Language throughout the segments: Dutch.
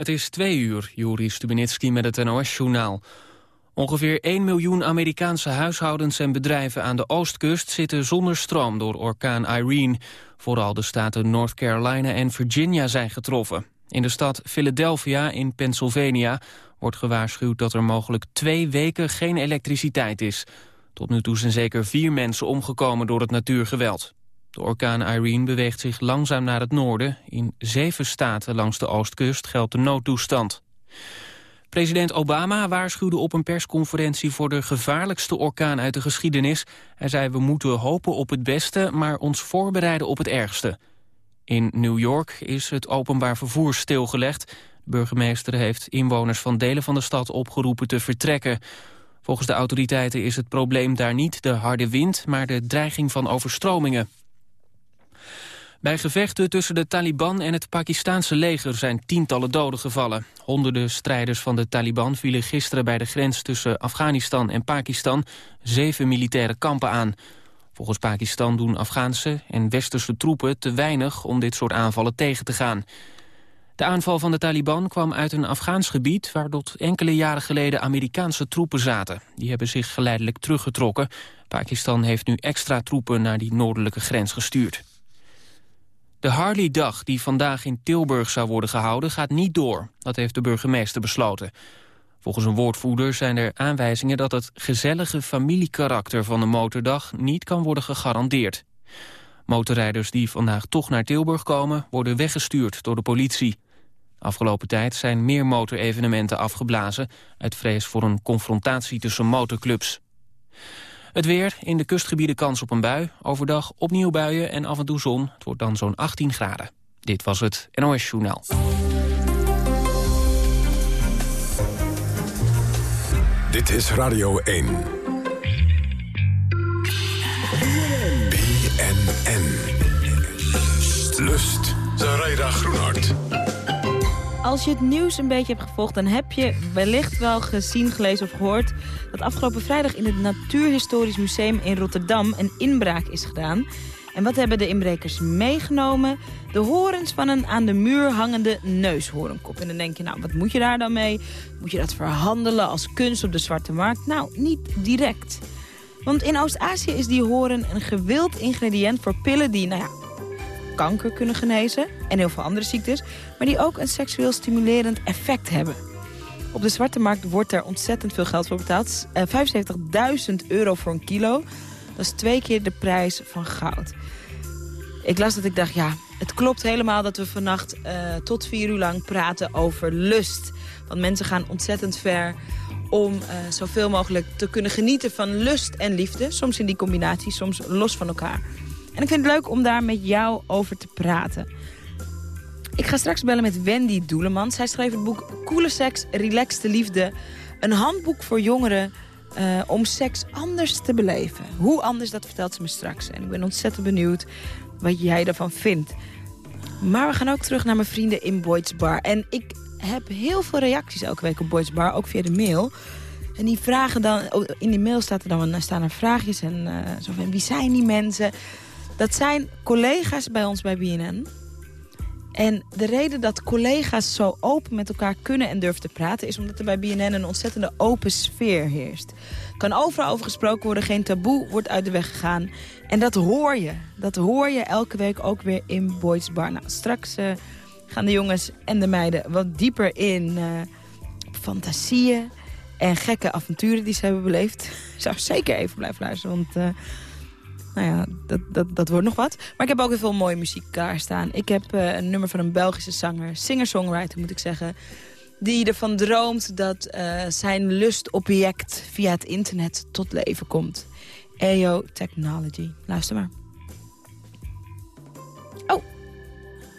Het is twee uur, Juri Stubenitski met het NOS-journaal. Ongeveer 1 miljoen Amerikaanse huishoudens en bedrijven aan de oostkust zitten zonder stroom door orkaan Irene. Vooral de staten North Carolina en Virginia zijn getroffen. In de stad Philadelphia in Pennsylvania wordt gewaarschuwd dat er mogelijk twee weken geen elektriciteit is. Tot nu toe zijn zeker vier mensen omgekomen door het natuurgeweld. De orkaan Irene beweegt zich langzaam naar het noorden. In zeven staten langs de oostkust geldt de noodtoestand. President Obama waarschuwde op een persconferentie voor de gevaarlijkste orkaan uit de geschiedenis. Hij zei we moeten hopen op het beste, maar ons voorbereiden op het ergste. In New York is het openbaar vervoer stilgelegd. De burgemeester heeft inwoners van delen van de stad opgeroepen te vertrekken. Volgens de autoriteiten is het probleem daar niet de harde wind, maar de dreiging van overstromingen. Bij gevechten tussen de Taliban en het Pakistanse leger zijn tientallen doden gevallen. Honderden strijders van de Taliban vielen gisteren bij de grens tussen Afghanistan en Pakistan zeven militaire kampen aan. Volgens Pakistan doen Afghaanse en westerse troepen te weinig om dit soort aanvallen tegen te gaan. De aanval van de Taliban kwam uit een Afghaans gebied... waar tot enkele jaren geleden Amerikaanse troepen zaten. Die hebben zich geleidelijk teruggetrokken. Pakistan heeft nu extra troepen naar die noordelijke grens gestuurd. De Harley-dag die vandaag in Tilburg zou worden gehouden gaat niet door. Dat heeft de burgemeester besloten. Volgens een woordvoerder zijn er aanwijzingen dat het gezellige familiekarakter van de motordag niet kan worden gegarandeerd. Motorrijders die vandaag toch naar Tilburg komen worden weggestuurd door de politie. Afgelopen tijd zijn meer motorevenementen afgeblazen... uit vrees voor een confrontatie tussen motorclubs. Het weer, in de kustgebieden kans op een bui. Overdag opnieuw buien en af en toe zon. Het wordt dan zo'n 18 graden. Dit was het NOS Journaal. Dit is Radio 1. BNN. Lust. Zaraida Groenhart. Als je het nieuws een beetje hebt gevolgd... dan heb je wellicht wel gezien, gelezen of gehoord... dat afgelopen vrijdag in het Natuurhistorisch Museum in Rotterdam... een inbraak is gedaan. En wat hebben de inbrekers meegenomen? De horens van een aan de muur hangende neushoornkop. En dan denk je, nou, wat moet je daar dan mee? Moet je dat verhandelen als kunst op de zwarte markt? Nou, niet direct. Want in Oost-Azië is die horen een gewild ingrediënt voor pillen die, nou ja, kanker kunnen genezen en heel veel andere ziektes, maar die ook een seksueel stimulerend effect hebben. Op de zwarte markt wordt er ontzettend veel geld voor betaald. 75.000 eh, euro voor een kilo. Dat is twee keer de prijs van goud. Ik las dat ik dacht, ja, het klopt helemaal dat we vannacht uh, tot vier uur lang praten over lust. Want mensen gaan ontzettend ver om uh, zoveel mogelijk te kunnen genieten van lust en liefde. Soms in die combinatie, soms los van elkaar. En ik vind het leuk om daar met jou over te praten. Ik ga straks bellen met Wendy Doeleman. Zij schreef het boek Coole Seks, Relaxte Liefde. Een handboek voor jongeren uh, om seks anders te beleven. Hoe anders, dat vertelt ze me straks. En ik ben ontzettend benieuwd wat jij ervan vindt. Maar we gaan ook terug naar mijn vrienden in Boyd's Bar. En ik heb heel veel reacties elke week op Boyd's Bar, ook via de mail. En die vragen dan, oh, in die mail staat er dan, staan er vraagjes en uh, zo van, wie zijn die mensen? Dat zijn collega's bij ons bij BNN. En de reden dat collega's zo open met elkaar kunnen en durven te praten... is omdat er bij BNN een ontzettende open sfeer heerst. kan overal over gesproken worden, geen taboe wordt uit de weg gegaan. En dat hoor je. Dat hoor je elke week ook weer in Boyd's Bar. Nou, straks uh, gaan de jongens en de meiden wat dieper in uh, fantasieën... en gekke avonturen die ze hebben beleefd. Ik zou zeker even blijven luisteren, want... Uh, nou ja, dat, dat, dat wordt nog wat. Maar ik heb ook heel veel mooie muziek klaarstaan. Ik heb uh, een nummer van een Belgische zanger, singer-songwriter moet ik zeggen... die ervan droomt dat uh, zijn lustobject via het internet tot leven komt. EO Technology. Luister maar.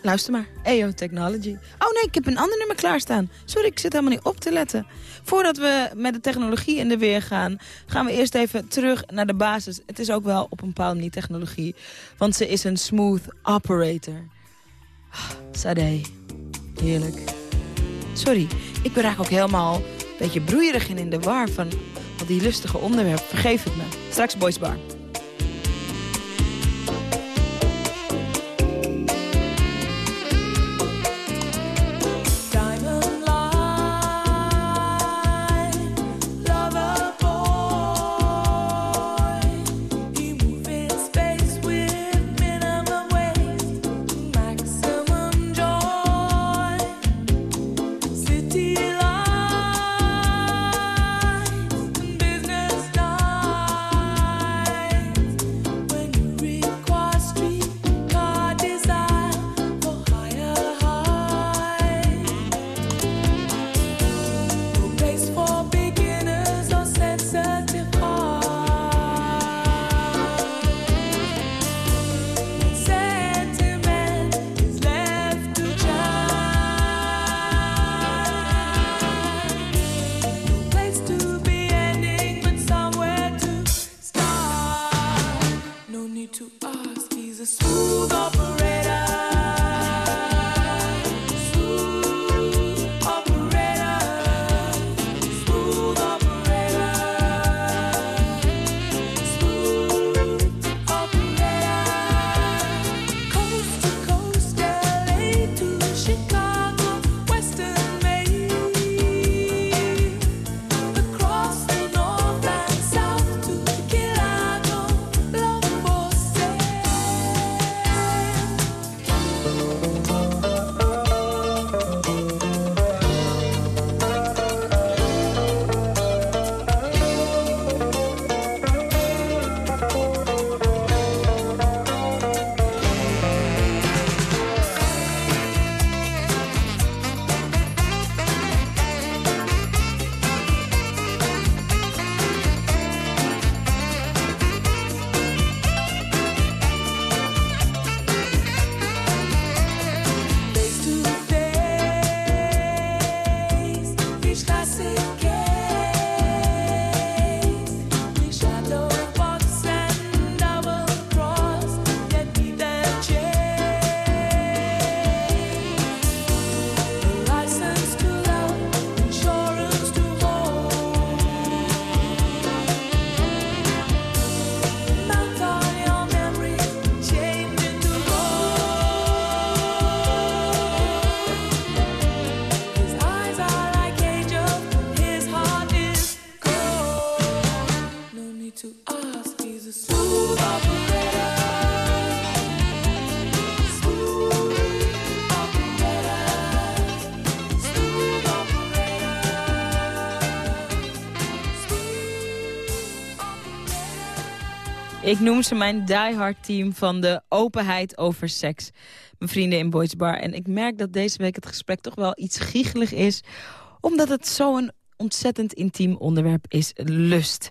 Luister maar. EO Technology. Oh nee, ik heb een ander nummer klaarstaan. Sorry, ik zit helemaal niet op te letten. Voordat we met de technologie in de weer gaan... gaan we eerst even terug naar de basis. Het is ook wel op een bepaalde manier technologie. Want ze is een smooth operator. Ah, Sade. Heerlijk. Sorry, ik ben eigenlijk ook helemaal een beetje broeierig en in de war... van al die lustige onderwerpen. Vergeef het me. Straks Boys Bar. Ik noem ze mijn diehard team van de openheid over seks. Mijn vrienden in Boys Bar. En ik merk dat deze week het gesprek toch wel iets giechelig is. Omdat het zo'n ontzettend intiem onderwerp is. Lust.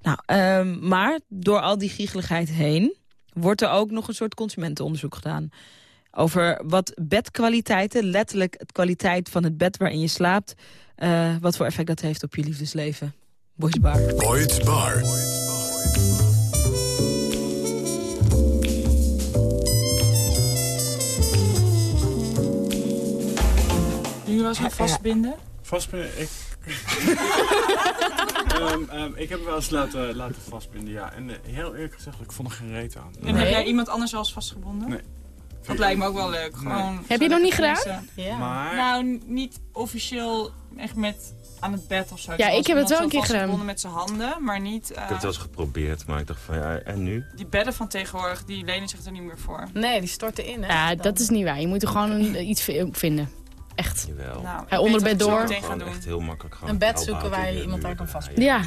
Nou, um, maar door al die giecheligheid heen... wordt er ook nog een soort consumentenonderzoek gedaan. Over wat bedkwaliteiten, letterlijk het kwaliteit van het bed waarin je slaapt... Uh, wat voor effect dat heeft op je liefdesleven. Boys Bar. Boys Bar. Wel eens vastbinden? Vastbinden? Ik... um, um, ik heb hem wel eens laten, laten vastbinden, ja. En uh, heel eerlijk gezegd, ik vond er geen reet aan. En heb jij iemand anders wel eens vastgebonden? Nee. Dat lijkt me ook wel leuk. Gewoon heb je nog niet gedaan? Ja. Maar... Nou, niet officieel echt met aan het bed of zo. Ja, ik heb het wel een keer gedaan. met zijn handen, maar niet... Uh... Ik heb het wel eens geprobeerd, maar ik dacht van ja, en nu? Die bedden van tegenwoordig, die lenen zich er niet meer voor. Nee, die storten in, hè? Ja, dat is niet waar. Je moet er gewoon een, iets vinden. Echt. Jawel. Nou, Hij onder bed door. Gewoon echt heel makkelijk. Gewoon een bed zoeken waar je iemand aan kan vastbinden. Ja.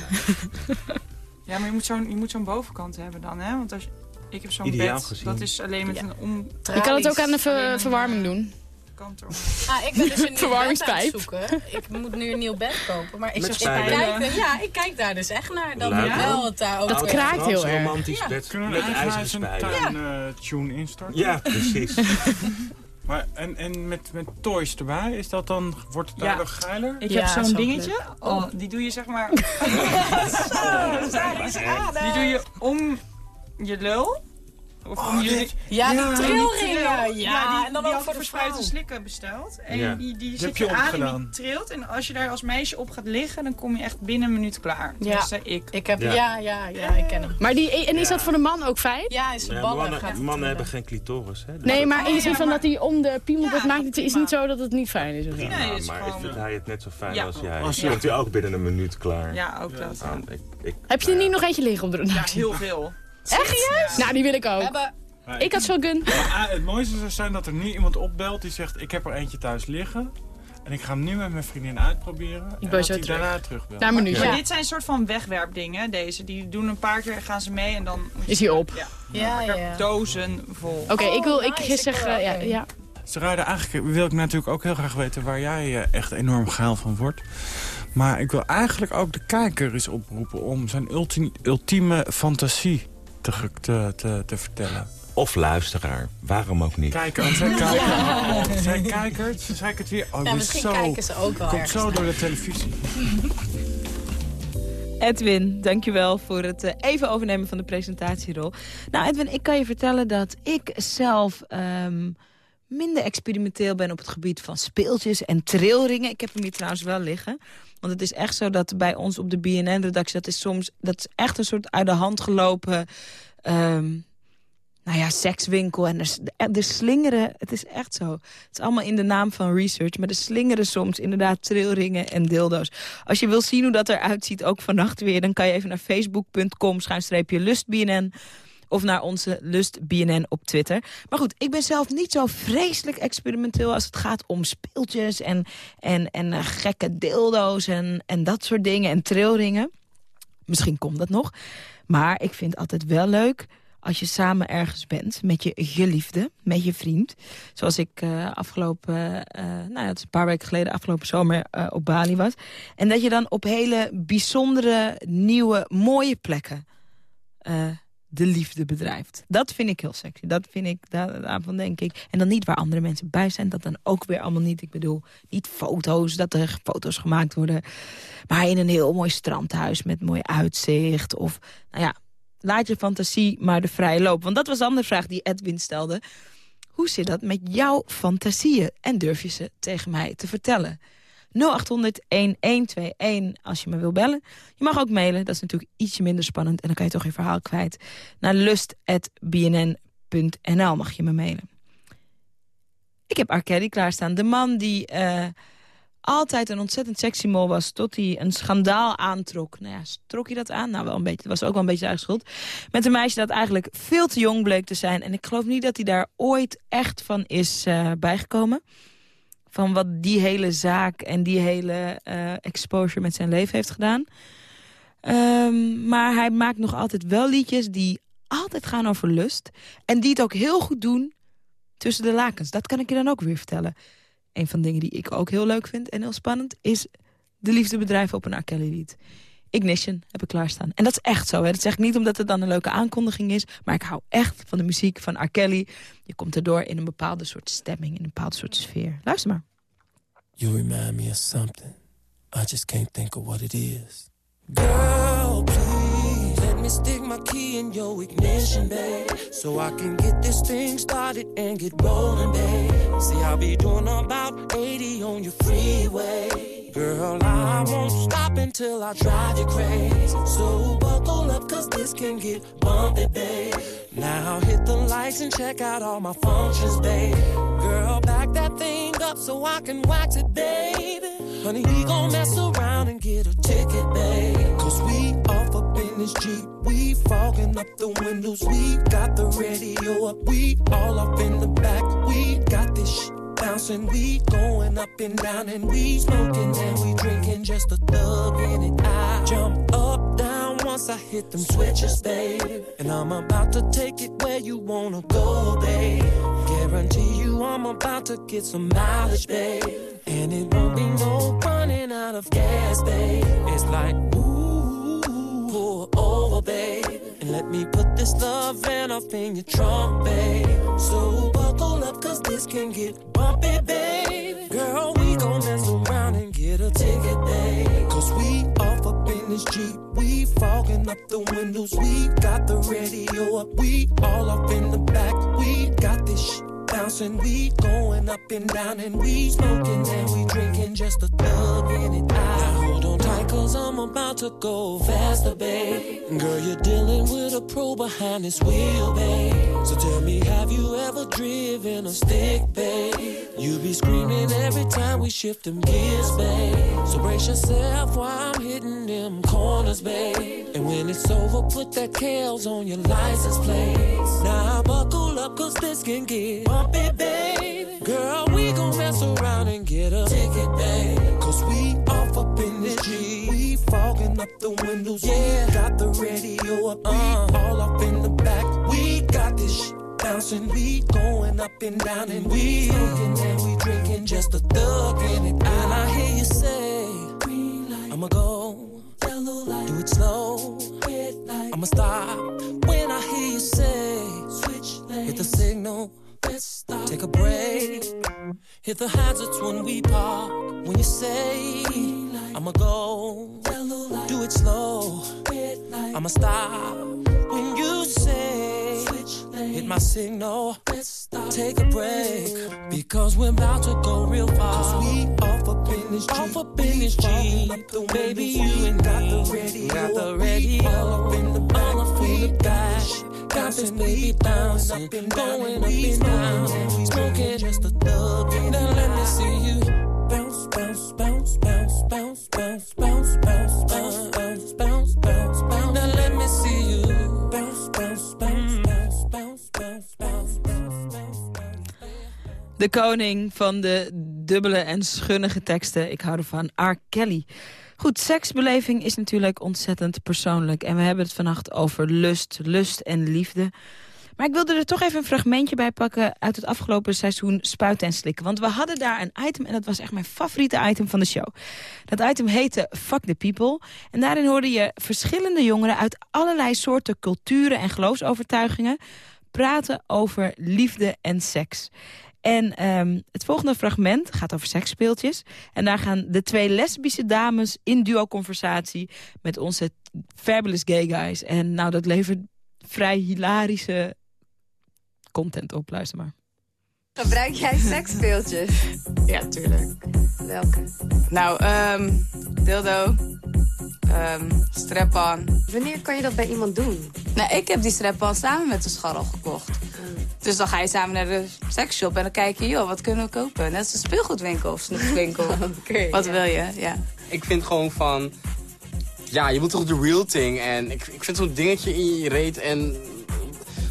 ja, maar je moet zo'n zo'n bovenkant hebben dan, hè? Want als je, ik heb zo'n bed, gezien. dat is alleen met ja. een om... Je kan het ook aan de ver, verwarming doen. Ah, ik ben dus een verwarmingspijp. zoeken. Ik moet nu een nieuw bed kopen. Maar ik, zeg, ik kijk, ja, ik kijk daar dus echt naar. Dan ja. wel het daar ook Dat kraakt heel erg. romantisch ja. bed Kunnen we met ijzerspijp. Ja. Uh, tune instarten? Ja, precies. Maar en, en met, met toys erbij, is dat dan, wordt het daardoor ja. geiler? Ik heb zo'n dingetje, oh, die doe je zeg maar... Zo, die doe je om je lul. Of oh, ja, die trilringen. Ja, ja, en dan ook voor verspreid slikken besteld. En ja. die, die zet je aan en die trilt. En als je daar als meisje op gaat liggen, dan kom je echt binnen een minuut klaar. Ja. Dat zei ik. ik heb, ja. Ja, ja, ja, ik ken hem. Maar die, en is dat voor de man ook fijn? Ja, is ja, ballen mannen, mannen hebben geen clitoris. Hè? Dus nee, maar in de zin van dat hij om de piemel dat maakt het is niet zo dat het niet fijn is. Nee, maar gewoon... vindt hij het net zo fijn als jij. Als je bent u ook binnen een minuut klaar. Ja, ook dat. Heb je er niet nog eentje liggen op de Ja, heel veel. Echt? Nou, die wil ik ook ik had zo'n gun. Maar, het mooiste zou zijn dat er nu iemand opbelt die zegt... ik heb er eentje thuis liggen. En ik ga hem nu met mijn vriendin uitproberen. Ik ben zo daarna terugbelt. Minuut. Ja. Dit zijn een soort van wegwerpdingen, deze. Die doen een paar keer, gaan ze mee en dan... Is hij op? Ja, ja, ja, ja. Dozen vol. Oké, ik wil ik nice, zeggen... Ja, ja. Eigenlijk wil ik natuurlijk ook heel graag weten... waar jij eh, echt enorm geil van wordt. Maar ik wil eigenlijk ook de kijker eens oproepen... om zijn ultieme fantasie te, te, te, te vertellen of luisteraar. Waarom ook niet? Kijker, zijn kijker. Zijn kijkers, zei ik het weer. Oh, ja, misschien zo, kijken ze ook wel Komt zo door de televisie. Edwin, dankjewel voor het uh, even overnemen van de presentatierol. Nou Edwin, ik kan je vertellen dat ik zelf um, minder experimenteel ben op het gebied van speeltjes en trilringen. Ik heb hem hier trouwens wel liggen. Want het is echt zo dat bij ons op de BNN-redactie... dat is soms dat is echt een soort uit de hand gelopen... Um, nou ja, sekswinkel. En er, de slingeren, het is echt zo. Het is allemaal in de naam van research. Maar de slingeren soms inderdaad trilringen en dildo's. Als je wil zien hoe dat eruit ziet, ook vannacht weer... dan kan je even naar facebook.com schuinstreepje lustbnn of naar onze Lust BNN op Twitter. Maar goed, ik ben zelf niet zo vreselijk experimenteel... als het gaat om speeltjes en, en, en uh, gekke dildo's en, en dat soort dingen. En trilringen. Misschien komt dat nog. Maar ik vind het altijd wel leuk als je samen ergens bent met je geliefde, met je vriend. Zoals ik uh, afgelopen, uh, nou ja, het is een paar weken geleden, afgelopen zomer op Bali was. En dat je dan op hele bijzondere, nieuwe, mooie plekken de liefde bedrijft. Dat vind ik heel sexy. Dat vind ik, daar, daarvan denk ik. En dan niet waar andere mensen bij zijn. Dat dan ook weer allemaal niet. Ik bedoel, niet foto's, dat er foto's gemaakt worden. Maar in een heel mooi strandhuis met mooi uitzicht. Of, nou ja, laat je fantasie maar de vrije loop. Want dat was de andere vraag die Edwin stelde. Hoe zit dat met jouw fantasieën? En durf je ze tegen mij te vertellen? 0800-1121 als je me wil bellen. Je mag ook mailen, dat is natuurlijk ietsje minder spannend. En dan kan je toch je verhaal kwijt. Naar lust.bnn.nl mag je me mailen. Ik heb R. klaarstaan. De man die uh, altijd een ontzettend sexy mol was... tot hij een schandaal aantrok. Nou ja, trok hij dat aan? Nou, wel een beetje. Dat was ook wel een beetje eigen schuld. Met een meisje dat eigenlijk veel te jong bleek te zijn. En ik geloof niet dat hij daar ooit echt van is uh, bijgekomen van wat die hele zaak en die hele uh, exposure met zijn leven heeft gedaan. Um, maar hij maakt nog altijd wel liedjes die altijd gaan over lust. En die het ook heel goed doen tussen de lakens. Dat kan ik je dan ook weer vertellen. Een van de dingen die ik ook heel leuk vind en heel spannend... is de liefdebedrijf op een R. Kelly lied. Ignition heb ik klaarstaan. En dat is echt zo. Hè. Dat zeg ik niet omdat het dan een leuke aankondiging is. Maar ik hou echt van de muziek van R. Kelly. Je komt erdoor in een bepaalde soort stemming. In een bepaalde soort sfeer. Luister maar. You remind me of something. I just can't think of what it is. Girl, please let me stick my key in your ignition, babe. So I can get this thing started and get rolling, babe. See, I'll be doing about 80 on your freeway. Girl, I won't stop until I drive you crazy. So buckle up, cause this can get bumpy, babe. Now hit the lights and check out all my functions, babe. Girl, back that thing up so I can wax it, baby. Honey, we gon' mess around and get a ticket, babe. Cause we off up in this Jeep. We fogging up the windows. We got the radio up. We all up in the back. We got this shit bouncing, we going up and down, and we smoking and we drinking, just a thug in it. I jump up, down once I hit them switches, babe. And I'm about to take it where you wanna go, babe. Guarantee you I'm about to get some mileage, babe. And it won't be no running out of gas, babe. It's like, ooh, over, oh, oh, babe. And let me put this love van off in your trunk, babe. So buckle up, cause this can get bumpy, baby. Girl, we gon' mess around and get a ticket, babe. Cause we off up in this Jeep. We fogging up the windows. We got the radio up. We all up in the back. We got this shit bouncing. We going up and down and we smoking and we drinking just a thug in it. I hold on cause I'm about to go faster, babe. Girl, you're dealing with a pro behind this wheel, babe. So tell me, have you ever driven a stick, babe? You be screaming every time we shift them gears, babe. So brace yourself while I'm hitting them corners, babe. And when it's over, put that Kales on your license plate. Now buckle up, cause this can get bumpy, baby. Girl, we gon' mess around and get a ticket, babe. Cause we up in this G. We fogging up the windows. Yeah, got the radio up. Uh, all up in the back. We got this shit bouncing. We going up and down and we smoking and we drinking just a thug in it. And I hear you say, I'ma go. Yellow light, do it slow. Light, I'ma stop when I hear you say, switch hit the signal. Take a break. Hit the hazards when we park. When you say, I'ma go. Do it slow. I'ma stop. When you say, hit my signal. Take a break. Because we're about to go real far. We off up in this Jeep. Off up in this Jeep. Baby, you and got the radio. Got the radio. All up in the back. All up in the back got this baby bouncing, going up and down, smoking just a thug. Now let me see you bounce, bounce, bounce, bounce, bounce, bounce, bounce, bounce, bounce, bounce, bounce, bounce, bounce. Now let me see you bounce, bounce, bounce, bounce, bounce, bounce, bounce, bounce, bounce. De koning van de dubbele en schunnige teksten. Ik hou ervan. R. Kelly. Goed, seksbeleving is natuurlijk ontzettend persoonlijk. En we hebben het vannacht over lust, lust en liefde. Maar ik wilde er toch even een fragmentje bij pakken... uit het afgelopen seizoen Spuiten en Slikken. Want we hadden daar een item en dat was echt mijn favoriete item van de show. Dat item heette Fuck the People. En daarin hoorde je verschillende jongeren... uit allerlei soorten culturen en geloofsovertuigingen... praten over liefde en seks. En um, het volgende fragment gaat over seksspeeltjes. En daar gaan de twee lesbische dames in duo-conversatie... met onze fabulous gay guys. En nou, dat levert vrij hilarische content op. Luister maar. Gebruik jij seksspeeltjes? ja, tuurlijk. Welke? Nou, um, dildo, um, strap-on. Wanneer kan je dat bij iemand doen? Nou, ik heb die strap-on samen met de scharrel gekocht. Dus dan ga je samen naar de seksshop en dan kijk je, joh, wat kunnen we kopen? Net als een speelgoedwinkel of snoepwinkel. okay, wat wil je, ja. Ik vind gewoon van, ja, je moet toch de real thing. En ik, ik vind zo'n dingetje in je reet en...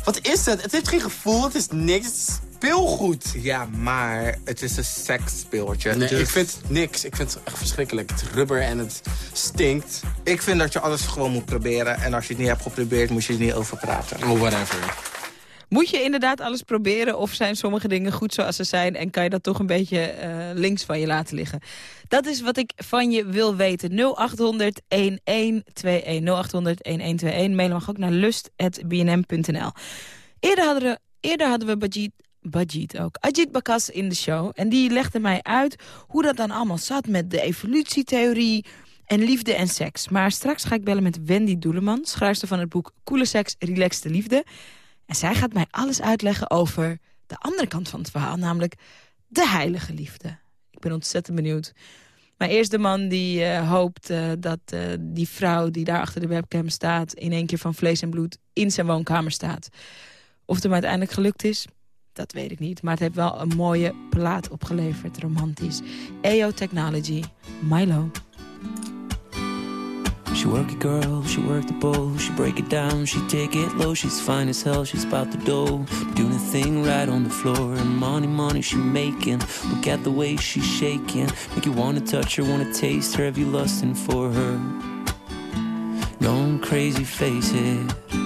Wat is het? Het heeft geen gevoel, het is niks, speelgoed. Ja, maar het is een seksspeeltje. Nee, dus... ik vind niks. Ik vind het echt verschrikkelijk. Het rubber en het stinkt. Ik vind dat je alles gewoon moet proberen. En als je het niet hebt geprobeerd, moet je er niet over praten. Oh, whatever. Moet je inderdaad alles proberen of zijn sommige dingen goed zoals ze zijn... en kan je dat toch een beetje uh, links van je laten liggen? Dat is wat ik van je wil weten. 0800-1121. 0800-1121. Mailen mag ook naar lust.bnm.nl. Eerder hadden we, eerder hadden we Bajit, Bajit ook. Ajit Bakas in de show. En die legde mij uit hoe dat dan allemaal zat met de evolutietheorie en liefde en seks. Maar straks ga ik bellen met Wendy Doeleman, schrijfster van het boek Coole Seks, Relaxte Liefde. En zij gaat mij alles uitleggen over de andere kant van het verhaal, namelijk de heilige liefde. Ik ben ontzettend benieuwd. Maar eerst de man die uh, hoopt uh, dat uh, die vrouw die daar achter de webcam staat... in één keer van vlees en bloed in zijn woonkamer staat. Of het hem uiteindelijk gelukt is, dat weet ik niet. Maar het heeft wel een mooie plaat opgeleverd, romantisch. EO Technology, Milo. She work it, girl, she work the bowl, she break it down, she take it low, she's fine as hell, she's about the dough, doing a thing right on the floor, and money, money she making, look at the way she's shaking, make you wanna touch her, wanna taste her, have you lusting for her, going crazy, face it.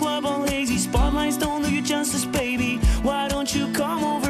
club all hazy. Spotlights don't do you justice, baby. Why don't you come over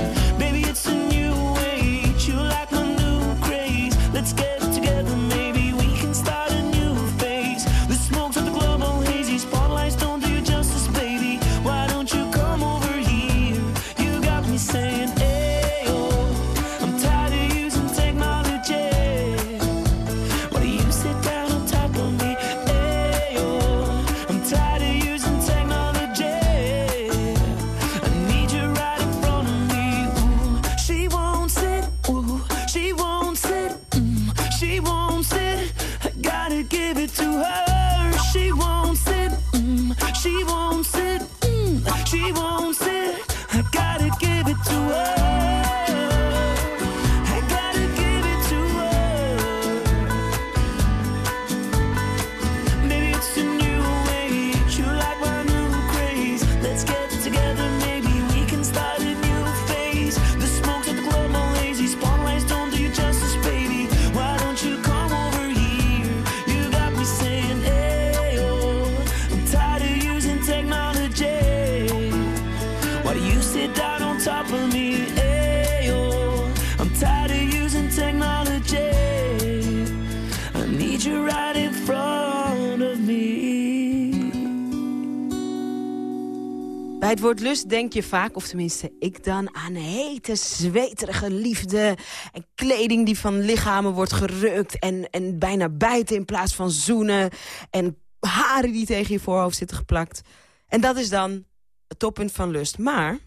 Woord lust denk je vaak, of tenminste ik dan... aan hete, zweterige liefde en kleding die van lichamen wordt gerukt... en, en bijna bijten in plaats van zoenen... en haren die tegen je voorhoofd zitten geplakt. En dat is dan het toppunt van lust. Maar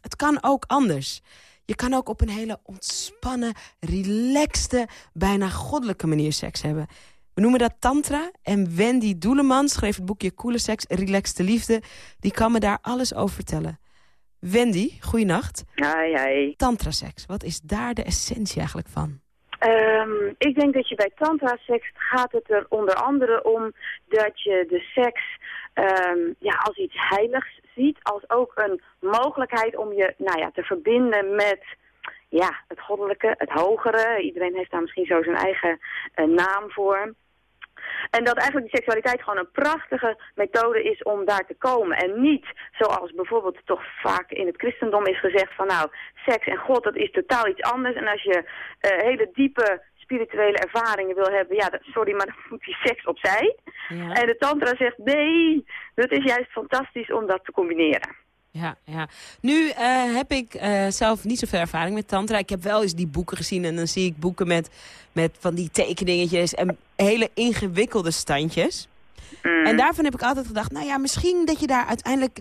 het kan ook anders. Je kan ook op een hele ontspannen, relaxte, bijna goddelijke manier seks hebben. We noemen dat tantra. En Wendy Doeleman schreef het boekje Coole Seks, Relaxte Liefde. Die kan me daar alles over vertellen. Wendy, goeienacht. Hi, hi. Tantra-seks, wat is daar de essentie eigenlijk van? Um, ik denk dat je bij tantra-seks gaat het er onder andere om dat je de seks um, ja, als iets heiligs ziet. Als ook een mogelijkheid om je nou ja, te verbinden met ja, het goddelijke, het hogere. Iedereen heeft daar misschien zo zijn eigen uh, naam voor. En dat eigenlijk die seksualiteit gewoon een prachtige methode is om daar te komen. En niet zoals bijvoorbeeld toch vaak in het christendom is gezegd van nou, seks en God dat is totaal iets anders. En als je uh, hele diepe spirituele ervaringen wil hebben, ja, sorry, maar dan moet die seks opzij. Ja. En de tantra zegt nee, dat is juist fantastisch om dat te combineren. Ja, ja. Nu uh, heb ik uh, zelf niet zoveel ervaring met tantra. Ik heb wel eens die boeken gezien en dan zie ik boeken met, met van die tekeningetjes en hele ingewikkelde standjes. Mm. En daarvan heb ik altijd gedacht, nou ja, misschien dat je daar uiteindelijk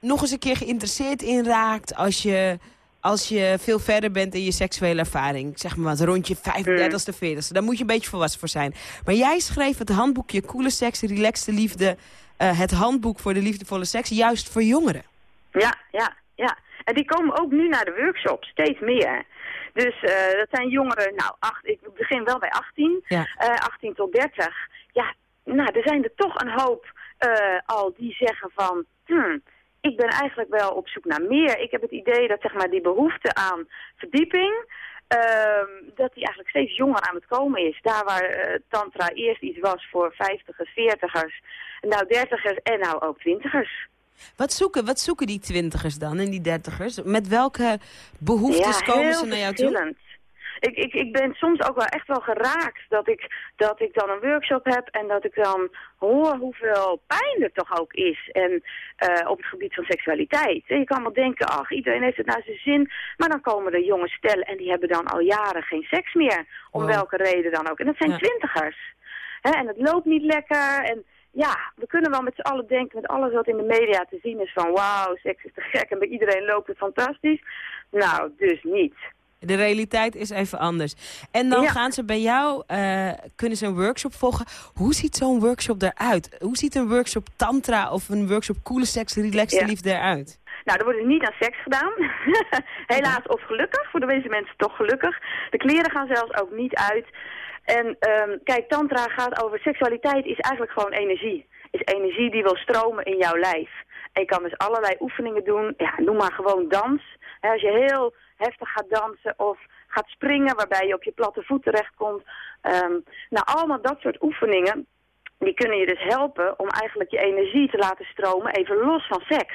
nog eens een keer geïnteresseerd in raakt als je, als je veel verder bent in je seksuele ervaring. Zeg maar wat, rond je 35ste, 40ste. Daar moet je een beetje volwassen voor zijn. Maar jij schreef het handboekje Coole Seks, Relaxte Liefde... Uh, het handboek voor de liefdevolle seks, juist voor jongeren. Ja, ja, ja. En die komen ook nu naar de workshop, steeds meer. Dus uh, dat zijn jongeren, nou, acht, ik begin wel bij 18, ja. uh, 18 tot 30. Ja, nou, er zijn er toch een hoop uh, al die zeggen van, hmm, ik ben eigenlijk wel op zoek naar meer. Ik heb het idee dat zeg maar die behoefte aan verdieping, uh, dat die eigenlijk steeds jonger aan het komen is. Daar waar tantra eerst iets was voor 50ers, 40ers, nou 30ers en nou ook 20ers. Wat zoeken, wat zoeken die twintigers dan en die dertigers? Met welke behoeftes ja, komen ze naar jou toe? Ik, ik, ik ben soms ook wel echt wel geraakt dat ik, dat ik dan een workshop heb en dat ik dan hoor hoeveel pijn er toch ook is. En uh, op het gebied van seksualiteit. En je kan wel denken, ach, iedereen heeft het naar zijn zin. Maar dan komen er jonge stellen en die hebben dan al jaren geen seks meer. Om welke reden dan ook. En dat zijn ja. twintigers. He, en het loopt niet lekker en ja, we kunnen wel met z'n allen denken, met alles wat in de media te zien is van wauw, seks is te gek en bij iedereen loopt het fantastisch. Nou, dus niet. De realiteit is even anders. En dan ja. gaan ze bij jou, uh, kunnen ze een workshop volgen. Hoe ziet zo'n workshop eruit? Hoe ziet een workshop tantra of een workshop coole seks, relaxed ja. liefde eruit? Nou, er wordt niet aan seks gedaan. Helaas of gelukkig. Voor de meeste mensen toch gelukkig. De kleren gaan zelfs ook niet uit. En um, kijk, tantra gaat over seksualiteit is eigenlijk gewoon energie. Is energie die wil stromen in jouw lijf. En je kan dus allerlei oefeningen doen. Ja, noem maar gewoon dans. He, als je heel heftig gaat dansen of gaat springen waarbij je op je platte voet terechtkomt. Um, nou, allemaal dat soort oefeningen, die kunnen je dus helpen om eigenlijk je energie te laten stromen, even los van seks.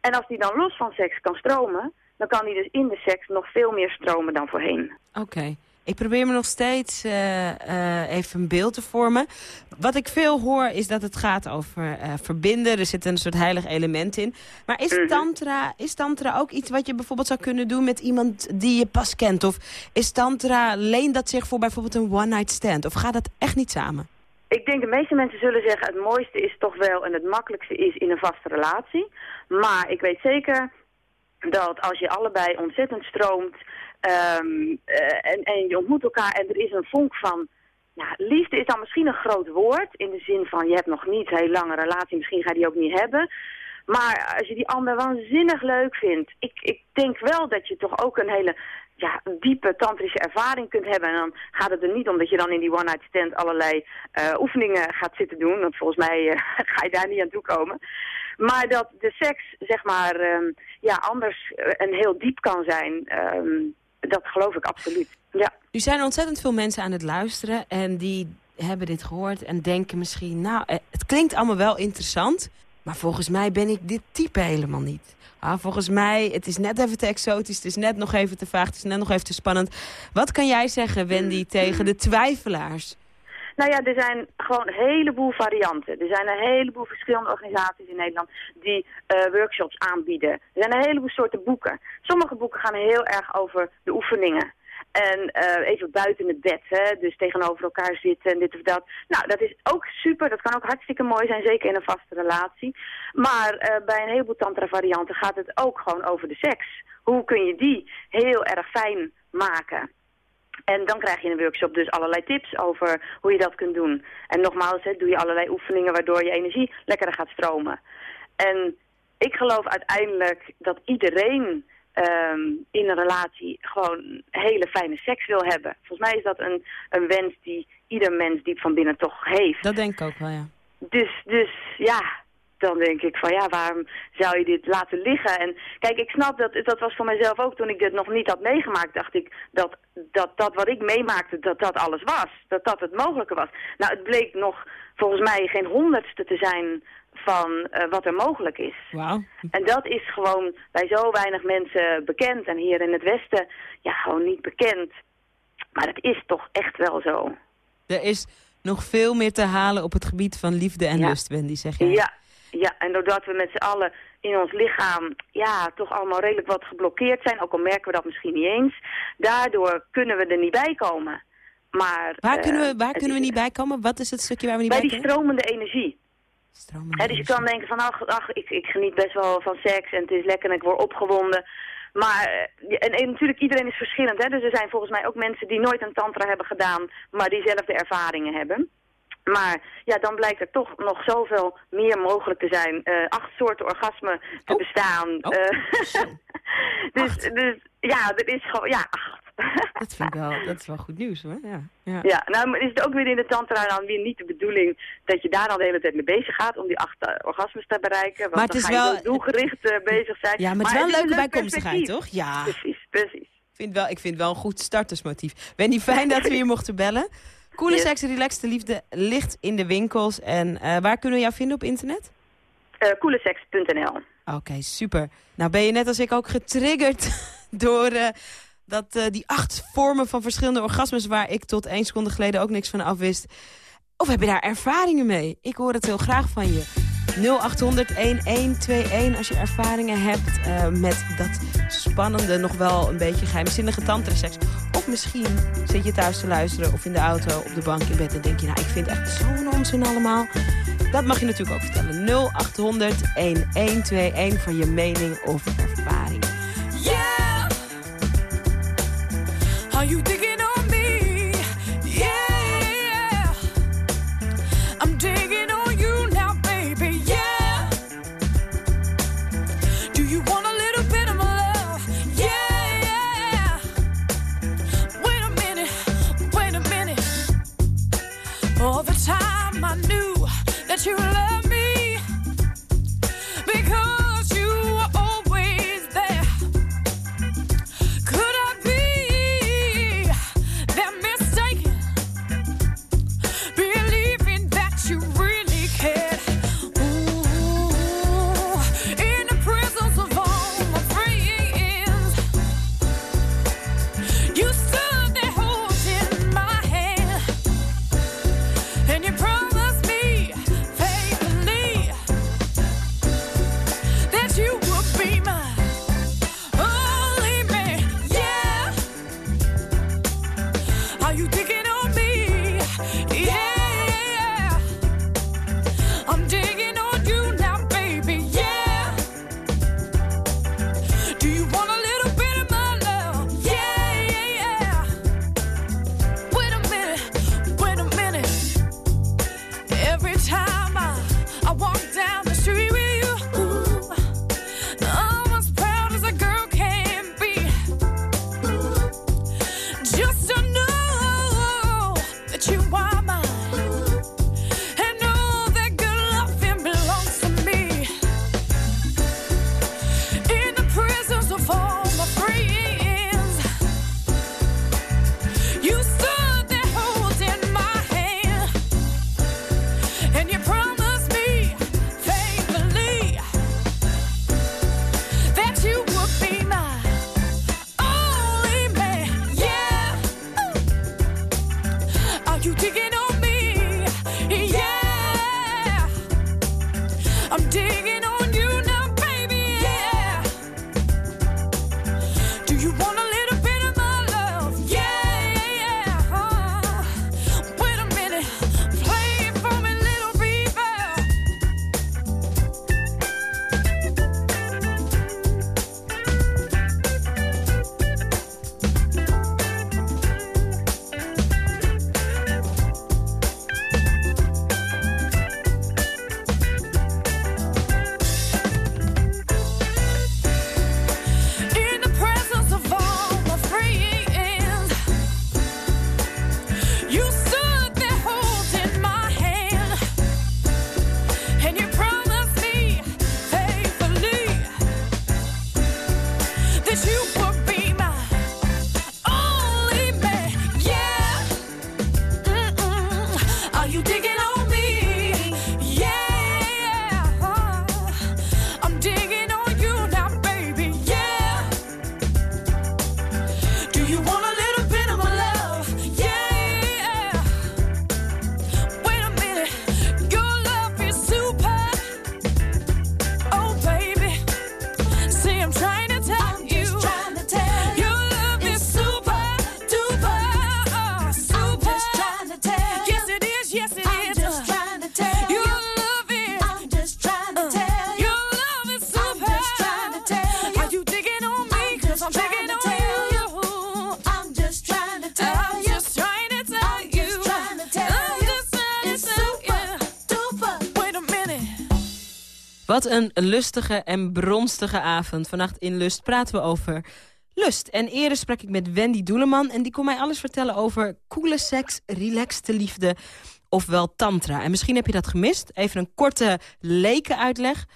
En als die dan los van seks kan stromen, dan kan die dus in de seks nog veel meer stromen dan voorheen. Oké. Ik probeer me nog steeds uh, uh, even een beeld te vormen. Wat ik veel hoor is dat het gaat over uh, verbinden. Er zit een soort heilig element in. Maar is, tantra, is tantra ook iets wat je bijvoorbeeld zou kunnen doen met iemand die je pas kent? Of is tantra, leent dat zich voor bijvoorbeeld een one-night stand? Of gaat dat echt niet samen? Ik denk de meeste mensen zullen zeggen het mooiste is toch wel en het makkelijkste is in een vaste relatie. Maar ik weet zeker dat als je allebei ontzettend stroomt Ehm, eh, en, en je ontmoet elkaar en er is een vonk van... Liefde is dan misschien een groot woord. In de zin van, je hebt nog niet heel lange relatie. Misschien ga je die ook niet hebben. Maar als je die ander waanzinnig leuk vindt. Ik, ik denk wel dat je toch ook een hele ja, diepe tantrische ervaring kunt hebben. En dan gaat het er niet om dat je dan in die one-night stand allerlei uh, oefeningen gaat zitten doen. Want volgens mij uh, ga je daar niet aan toe komen. Maar dat de seks, zeg maar, um, ja, anders en heel diep kan zijn... Um, dat geloof ik absoluut, ja. Nu zijn er ontzettend veel mensen aan het luisteren en die hebben dit gehoord en denken misschien... nou, het klinkt allemaal wel interessant, maar volgens mij ben ik dit type helemaal niet. Ah, volgens mij, het is net even te exotisch, het is net nog even te vaag, het is net nog even te spannend. Wat kan jij zeggen, Wendy, tegen de twijfelaars? Nou ja, er zijn gewoon een heleboel varianten. Er zijn een heleboel verschillende organisaties in Nederland die uh, workshops aanbieden. Er zijn een heleboel soorten boeken. Sommige boeken gaan heel erg over de oefeningen. En uh, even buiten het bed, hè? dus tegenover elkaar zitten en dit of dat. Nou, dat is ook super, dat kan ook hartstikke mooi zijn, zeker in een vaste relatie. Maar uh, bij een heleboel tantra varianten gaat het ook gewoon over de seks. Hoe kun je die heel erg fijn maken? En dan krijg je in een workshop dus allerlei tips over hoe je dat kunt doen. En nogmaals, hè, doe je allerlei oefeningen waardoor je energie lekkerder gaat stromen. En ik geloof uiteindelijk dat iedereen um, in een relatie gewoon hele fijne seks wil hebben. Volgens mij is dat een, een wens die ieder mens diep van binnen toch heeft. Dat denk ik ook wel, ja. Dus, dus ja, dan denk ik van ja, waarom zou je dit laten liggen? En kijk, ik snap dat, dat was voor mijzelf ook toen ik dit nog niet had meegemaakt, dacht ik dat dat, dat wat ik meemaakte, dat dat alles was. Dat dat het mogelijke was. Nou, het bleek nog volgens mij geen honderdste te zijn van uh, wat er mogelijk is. Wow. En dat is gewoon bij zo weinig mensen bekend. En hier in het Westen, ja, gewoon niet bekend. Maar het is toch echt wel zo. Er is nog veel meer te halen op het gebied van liefde en ja. lust, Wendy, zeg je. Ja, ja, en doordat we met z'n allen in ons lichaam ja, toch allemaal redelijk wat geblokkeerd zijn, ook al merken we dat misschien niet eens, daardoor kunnen we er niet bij komen. Maar, waar uh, kunnen we, waar kunnen we niet bij komen? Wat is het stukje waar we niet bij, bij bij die stromende energie. Stromende He, dus je kan denken van, ach, ach ik, ik geniet best wel van seks en het is lekker en ik word opgewonden. Maar en, en, natuurlijk, iedereen is verschillend. Hè? Dus er zijn volgens mij ook mensen die nooit een tantra hebben gedaan, maar diezelfde ervaringen hebben. Maar ja, dan blijkt er toch nog zoveel meer mogelijk te zijn. Uh, acht soorten orgasmen te oh. bestaan. Oh. Uh, dus, dus ja, er is gewoon, ja, acht. dat vind ik wel, dat is wel goed nieuws hoor. Ja, ja. ja nou is het ook weer in de tantra dan weer niet de bedoeling dat je daar dan de hele tijd mee bezig gaat om die acht uh, orgasmes te bereiken. Want maar het dan is ga wel je doelgericht bezig zijn. Ja, maar het is wel een leuke bijkomstigheid toch? Ja. Precies, precies. Ik vind, wel, ik vind wel een goed startersmotief. Wendy, fijn dat we hier mochten bellen. Coole yes. seks, relaxte liefde ligt in de winkels. En uh, waar kunnen we jou vinden op internet? Uh, cooleseks.nl Oké, okay, super. Nou ben je net als ik ook getriggerd door uh, dat, uh, die acht vormen van verschillende orgasmes... waar ik tot één seconde geleden ook niks van afwist. Of heb je daar ervaringen mee? Ik hoor het heel graag van je. 0800-1121 als je ervaringen hebt uh, met dat spannende, nog wel een beetje geheimzinnige tantraseks. Of misschien zit je thuis te luisteren of in de auto op de bank in bed en denk je... nou, ik vind echt zo'n onzin allemaal. Dat mag je natuurlijk ook vertellen. 0800-1121 van je mening of ervaring. Yeah! Are you digging Wat een lustige en bronstige avond. Vannacht in Lust praten we over lust. En eerder sprak ik met Wendy Doeleman... en die kon mij alles vertellen over coole seks, relaxte liefde... ofwel tantra. En misschien heb je dat gemist. Even een korte lekenuitleg.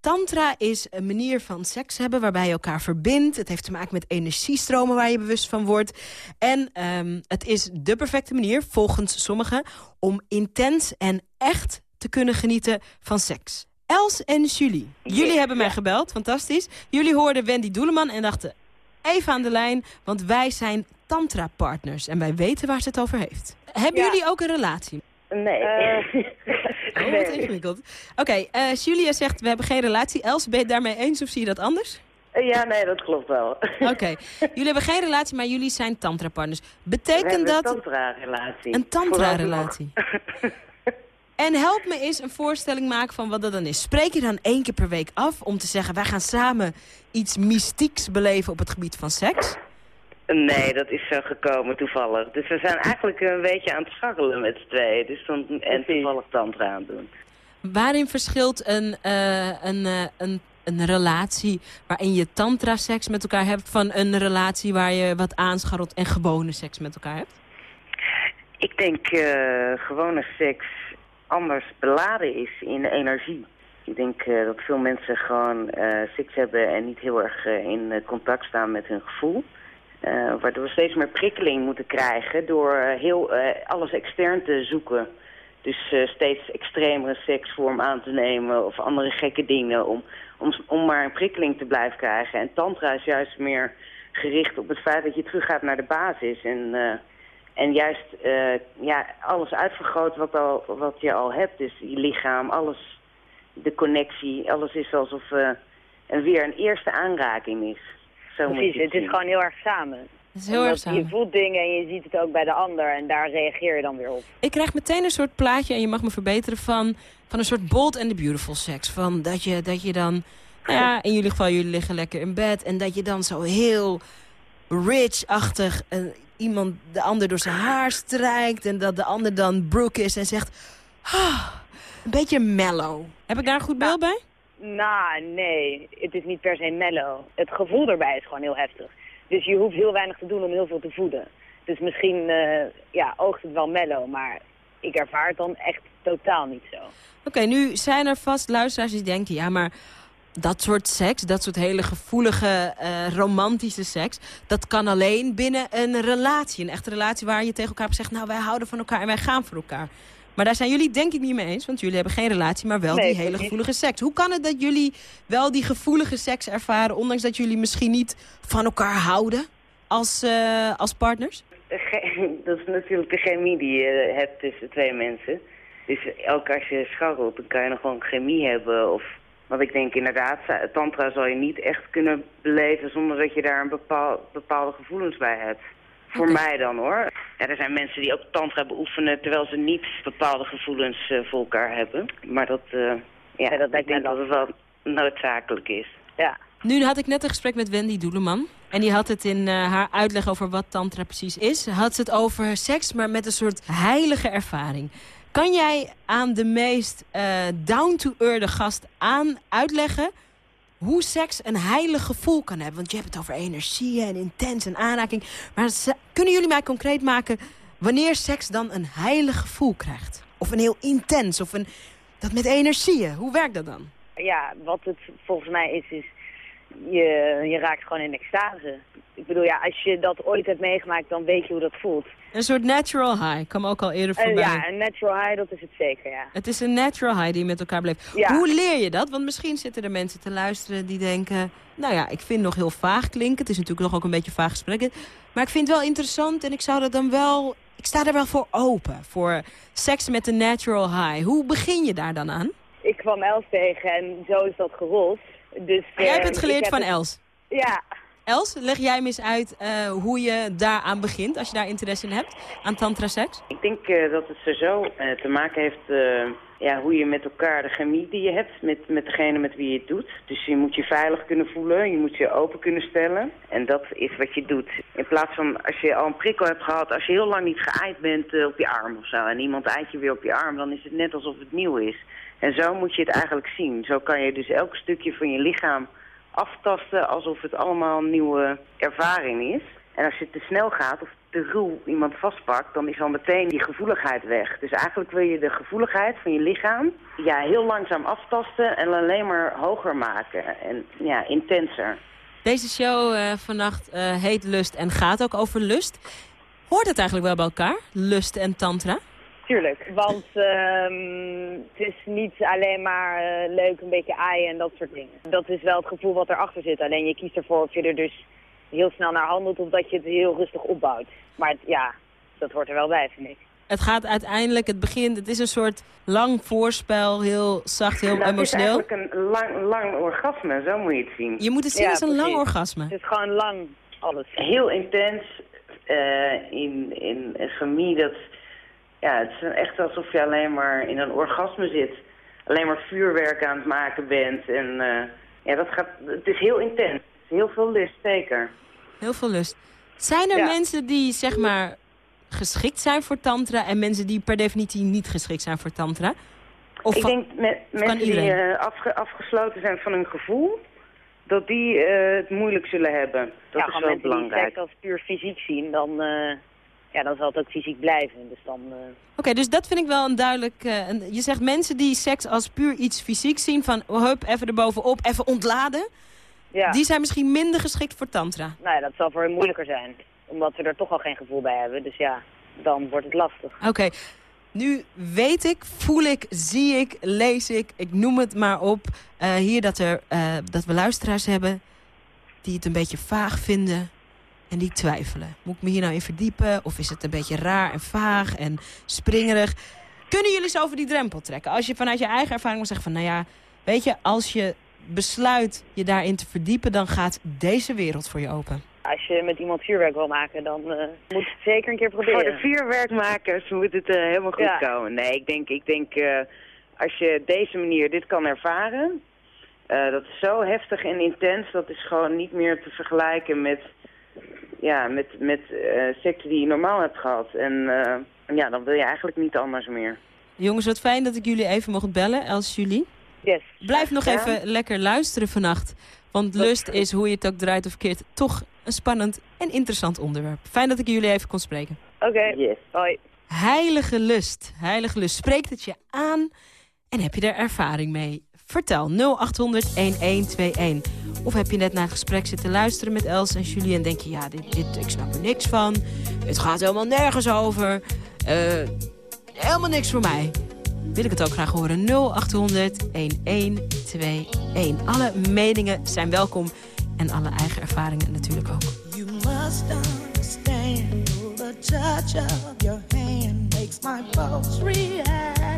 Tantra is een manier van seks hebben waarbij je elkaar verbindt. Het heeft te maken met energiestromen waar je bewust van wordt. En um, het is de perfecte manier, volgens sommigen... om intens en echt te kunnen genieten van seks. Els en Julie. Jullie hebben mij gebeld, fantastisch. Jullie hoorden Wendy Doeleman en dachten... even aan de lijn, want wij zijn tantra-partners... en wij weten waar ze het over heeft. Hebben jullie ook een relatie? Nee. Uh, oh, wat ingewikkeld. Oké, okay, uh, eh, Julia zegt we hebben geen relatie. Els, ben je het daarmee eens of zie je dat anders? Ja, nee, dat klopt wel. Oké. Jullie hebben geen relatie, maar jullie zijn tantra-partners. Betekent dat... een tantra-relatie. Een tantra-relatie. En help me eens een voorstelling maken van wat dat dan is. Spreek je dan één keer per week af om te zeggen... wij gaan samen iets mystieks beleven op het gebied van seks? Nee, dat is zo gekomen toevallig. Dus we zijn eigenlijk een beetje aan het scharrelen met z'n tweeën. Dus dan, en toevallig tantra aan doen. Waarin verschilt een, uh, een, uh, een, een relatie waarin je tantra-seks met elkaar hebt... van een relatie waar je wat aanscharrelt en gewone seks met elkaar hebt? Ik denk uh, gewone seks anders beladen is in energie. Ik denk uh, dat veel mensen gewoon uh, seks hebben en niet heel erg uh, in contact staan met hun gevoel. waardoor we steeds meer prikkeling moeten krijgen door heel alles extern te zoeken. Dus steeds extremere seksvorm aan te nemen of andere gekke dingen om, om, om maar een prikkeling te blijven krijgen. En tantra is juist meer gericht op het feit dat je teruggaat naar de basis en en juist uh, ja, alles uitvergroot wat, al, wat je al hebt. Dus je lichaam, alles, de connectie, alles is alsof uh, en weer een eerste aanraking is. Zo Precies, het, is gewoon heel erg samen. Het is heel erg samen. Je voelt dingen en je ziet het ook bij de ander en daar reageer je dan weer op. Ik krijg meteen een soort plaatje, en je mag me verbeteren, van, van een soort bold and the beautiful seks. Van dat je, dat je dan, nou ja, in jullie geval, jullie liggen lekker in bed. En dat je dan zo heel rich-achtig iemand de ander door zijn haar strijkt... en dat de ander dan Brooke is en zegt... Ah, een beetje mellow. Heb ik daar een goed beeld bij? Nou, nee. Het is niet per se mellow. Het gevoel erbij is gewoon heel heftig. Dus je hoeft heel weinig te doen om heel veel te voeden. Dus misschien uh, ja, oogt het wel mellow, maar ik ervaar het dan echt totaal niet zo. Oké, nu zijn er vast luisteraars die denken... ja, maar dat soort seks, dat soort hele gevoelige, uh, romantische seks... dat kan alleen binnen een relatie. Een echte relatie waar je tegen elkaar hebt gezegd... nou, wij houden van elkaar en wij gaan voor elkaar. Maar daar zijn jullie denk ik niet mee eens, want jullie hebben geen relatie... maar wel die hele gevoelige seks. Hoe kan het dat jullie wel die gevoelige seks ervaren... ondanks dat jullie misschien niet van elkaar houden als, uh, als partners? dat is natuurlijk de chemie die je hebt tussen twee mensen. Dus ook als je scharrelt, dan kan je nog gewoon chemie hebben. Of, wat ik denk inderdaad, tantra zal je niet echt kunnen beleven zonder dat je daar een bepaal, bepaalde gevoelens bij hebt. Voor mij dan hoor. Ja, er zijn mensen die ook tantra beoefenen terwijl ze niet bepaalde gevoelens uh, voor elkaar hebben. Maar dat, uh, ja, dat ik denk dat het wel noodzakelijk is. Ja. Nu had ik net een gesprek met Wendy Doeleman. En die had het in uh, haar uitleg over wat tantra precies is. Had ze het over seks, maar met een soort heilige ervaring. Kan jij aan de meest down-to-earth gast aan uitleggen hoe seks een heilig gevoel kan hebben. Want je hebt het over energie en intens en aanraking. Maar kunnen jullie mij concreet maken wanneer seks dan een heilig gevoel krijgt? Of een heel intens, of een, dat met energieën. Hoe werkt dat dan? Ja, wat het volgens mij is, is je, je raakt gewoon in extase. Ik bedoel, ja, als je dat ooit hebt meegemaakt, dan weet je hoe dat voelt. Een soort natural high, kwam ook al eerder uh, voorbij. ja, een natural high, dat is het zeker, ja. Het is een natural high die met elkaar blijft. Ja. Hoe leer je dat? Want misschien zitten er mensen te luisteren die denken... nou ja, ik vind nog heel vaag klinken. Het is natuurlijk nog ook een beetje vaag gesprek. Maar ik vind het wel interessant en ik zou dat dan wel... Ik sta er wel voor open, voor seks met een natural high. Hoe begin je daar dan aan? Ik kwam Els tegen en zo is dat gerold. Dus, Jij hebt het geleerd van Els? Ja. Els, leg jij eens uit uh, hoe je daaraan begint, als je daar interesse in hebt, aan tantra-seks? Ik denk uh, dat het sowieso uh, te maken heeft ja, hoe je met elkaar de chemie die je hebt met, met degene met wie je het doet. Dus je moet je veilig kunnen voelen, je moet je open kunnen stellen. En dat is wat je doet. In plaats van als je al een prikkel hebt gehad, als je heel lang niet geaaid bent op je arm of zo. En iemand eit je weer op je arm, dan is het net alsof het nieuw is. En zo moet je het eigenlijk zien. Zo kan je dus elk stukje van je lichaam aftasten alsof het allemaal een nieuwe ervaring is. En als je te snel gaat of te ruw iemand vastpakt, dan is al meteen die gevoeligheid weg. Dus eigenlijk wil je de gevoeligheid van je lichaam ja, heel langzaam aftasten en alleen maar hoger maken. En ja, intenser. Deze show uh, vannacht uh, heet Lust en gaat ook over lust. Hoort het eigenlijk wel bij elkaar, lust en tantra? Tuurlijk, want um, het is niet alleen maar uh, leuk een beetje aaien en dat soort dingen. Dat is wel het gevoel wat erachter zit. Alleen je kiest ervoor of je er dus heel snel naar handelt of dat je het heel rustig opbouwt. Maar het, ja, dat hoort er wel bij, vind ik. Het gaat uiteindelijk, het begint, het is een soort lang voorspel, heel zacht, heel nou, emotioneel. Het is eigenlijk een lang, lang orgasme, zo moet je het zien. Je moet het zien ja, als een lang orgasme. Het is gewoon lang alles. Heel intens uh, in, in een chemie dat ja, het is echt alsof je alleen maar in een orgasme zit. Alleen maar vuurwerk aan het maken bent. En uh, ja, dat gaat, het is heel intens. Heel veel lust, zeker. Heel veel lust. Zijn er Ja. mensen die, zeg maar, geschikt zijn voor tantra... en mensen die per definitie niet geschikt zijn voor tantra? Of ik denk met kan mensen die eh, afge- afgesloten zijn van hun gevoel... dat die eh, het moeilijk zullen hebben. Dat ja, is gewoon wel mensen die belangrijk. seks als puur fysiek zien, dan, eh, ja, dan zal het ook fysiek blijven. Dus dan, eh, Oké, dus dat vind ik wel een duidelijk... eh, een- je zegt mensen die seks als puur iets fysiek zien... van hup, even erbovenop, even ontladen... ja. die zijn misschien minder geschikt voor tantra. Nou ja, dat zal voor hen moeilijker zijn. Omdat ze er toch al geen gevoel bij hebben. Dus ja, dan wordt het lastig. Oké, nu weet ik, voel ik, zie ik, lees ik, ik noem het maar op... eh, hier dat, er, dat we luisteraars hebben die het een beetje vaag vinden... en die twijfelen. Moet ik me hier nou in verdiepen? Of is het een beetje raar en vaag en springerig? Kunnen jullie eens over die drempel trekken? Als je vanuit je eigen ervaring wil zeggen van... nou ja, weet je, als je besluit je daarin te verdiepen... dan gaat deze wereld voor je open. Als je met iemand vuurwerk wil maken, dan eh, moet je het zeker een keer proberen. Voor de vuurwerkmakers moet het eh, helemaal goed Ja. komen. Nee, ik denk, ik denk eh, als je deze manier dit kan ervaren... eh, dat is zo heftig en intens, dat is gewoon niet meer te vergelijken met, ja, met, met eh seks die je normaal hebt gehad. En eh, ja, dan wil je eigenlijk niet anders meer. Jongens, wat fijn dat ik jullie even mocht bellen, Els Julie. Yes. Blijf nog Ja. even lekker luisteren vannacht. Want lust is, hoe je het ook draait of keert, toch een spannend en interessant onderwerp. Fijn dat ik jullie even kon spreken. Oké, Yes. hoi. Heilige lust. Heilige lust. Spreekt het je aan en heb je er ervaring mee? Vertel 0800 1121. Of heb je net naar het gesprek zitten luisteren met Els en Julie en denk je, ja, dit, dit, ik snap er niks van. Het gaat helemaal nergens over. Eh, helemaal niks voor mij. Wil ik het ook graag horen. 0800 1121. Alle meningen zijn welkom en alle eigen ervaringen natuurlijk ook. You must understand the touch of your hand makes my pulse react.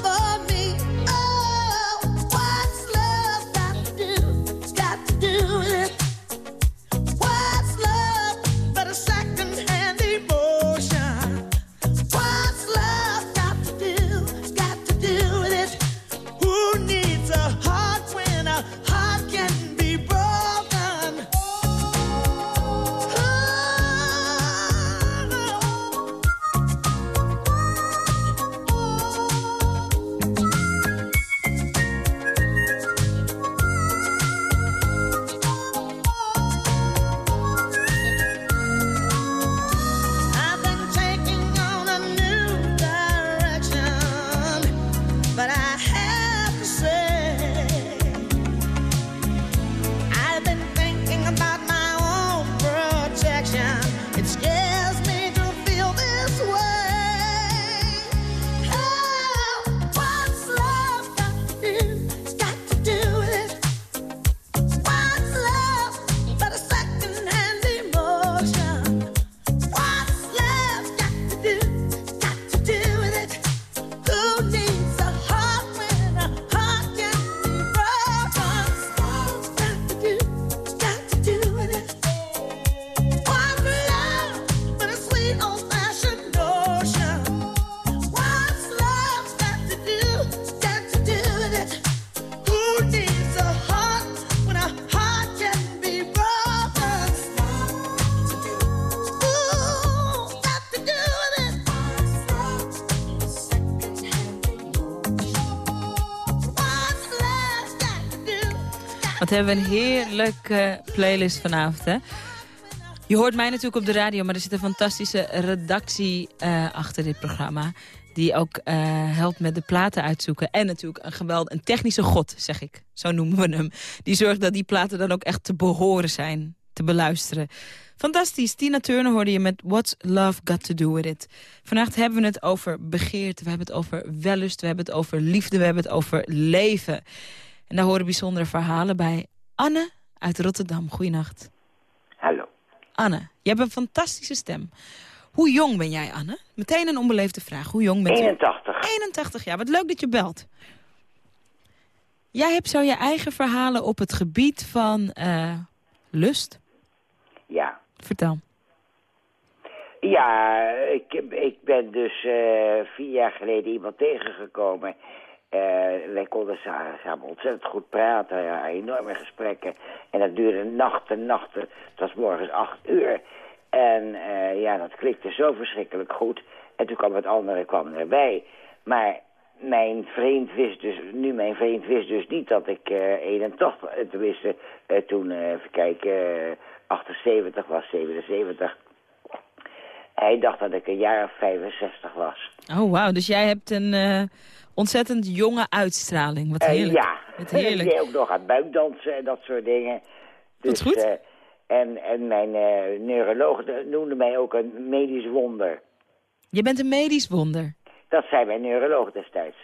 hebben we een heerlijke playlist vanavond, hè? Je hoort mij natuurlijk op de radio, maar er zit een fantastische redactie uh, achter dit programma. Die ook uh, helpt met de platen uitzoeken. En natuurlijk een geweld, een technische god, zeg ik. Zo noemen we hem. Die zorgt dat die platen dan ook echt te behoren zijn, te beluisteren. Fantastisch. Tina Turner hoorde je met What's Love Got To Do With It. Vannacht hebben we het over begeerte, we hebben het over wellust, we hebben het over liefde, we hebben het over leven. En daar horen bijzondere verhalen bij. Anne uit Rotterdam, goeienacht. Hallo. Anne, je hebt een fantastische stem. Hoe jong ben jij, Anne? Meteen een onbeleefde vraag. Hoe jong ben je? 81. 81 jaar, wat leuk dat je belt. Jij hebt zo je eigen verhalen op het gebied van uh, lust. Ja. Vertel. Ja, ik, ik ben dus uh, vier jaar geleden iemand tegengekomen wij konden samen ontzettend goed praten, ja, enorme gesprekken. En dat duurde nachten, nachten. Het was morgens acht uur. En uh, ja, dat klikte zo verschrikkelijk goed. En toen kwam het andere kwam erbij. Maar mijn vriend wist dus, nu mijn vriend wist dus niet dat ik uh, 81, tenminste uh, toen, even kijken, 78 was, 77. Hij dacht dat ik een jaar of 65 was. Oh, wauw. Dus jij hebt een ontzettend jonge uitstraling. Wat eh, heerlijk. Ja, Wat heerlijk. en ook nog aan buikdansen en dat soort dingen. Dus, goed. Uh, en, en mijn uh, neuroloog noemde mij ook een medisch wonder. Je bent een medisch wonder? Dat zei mijn neuroloog destijds.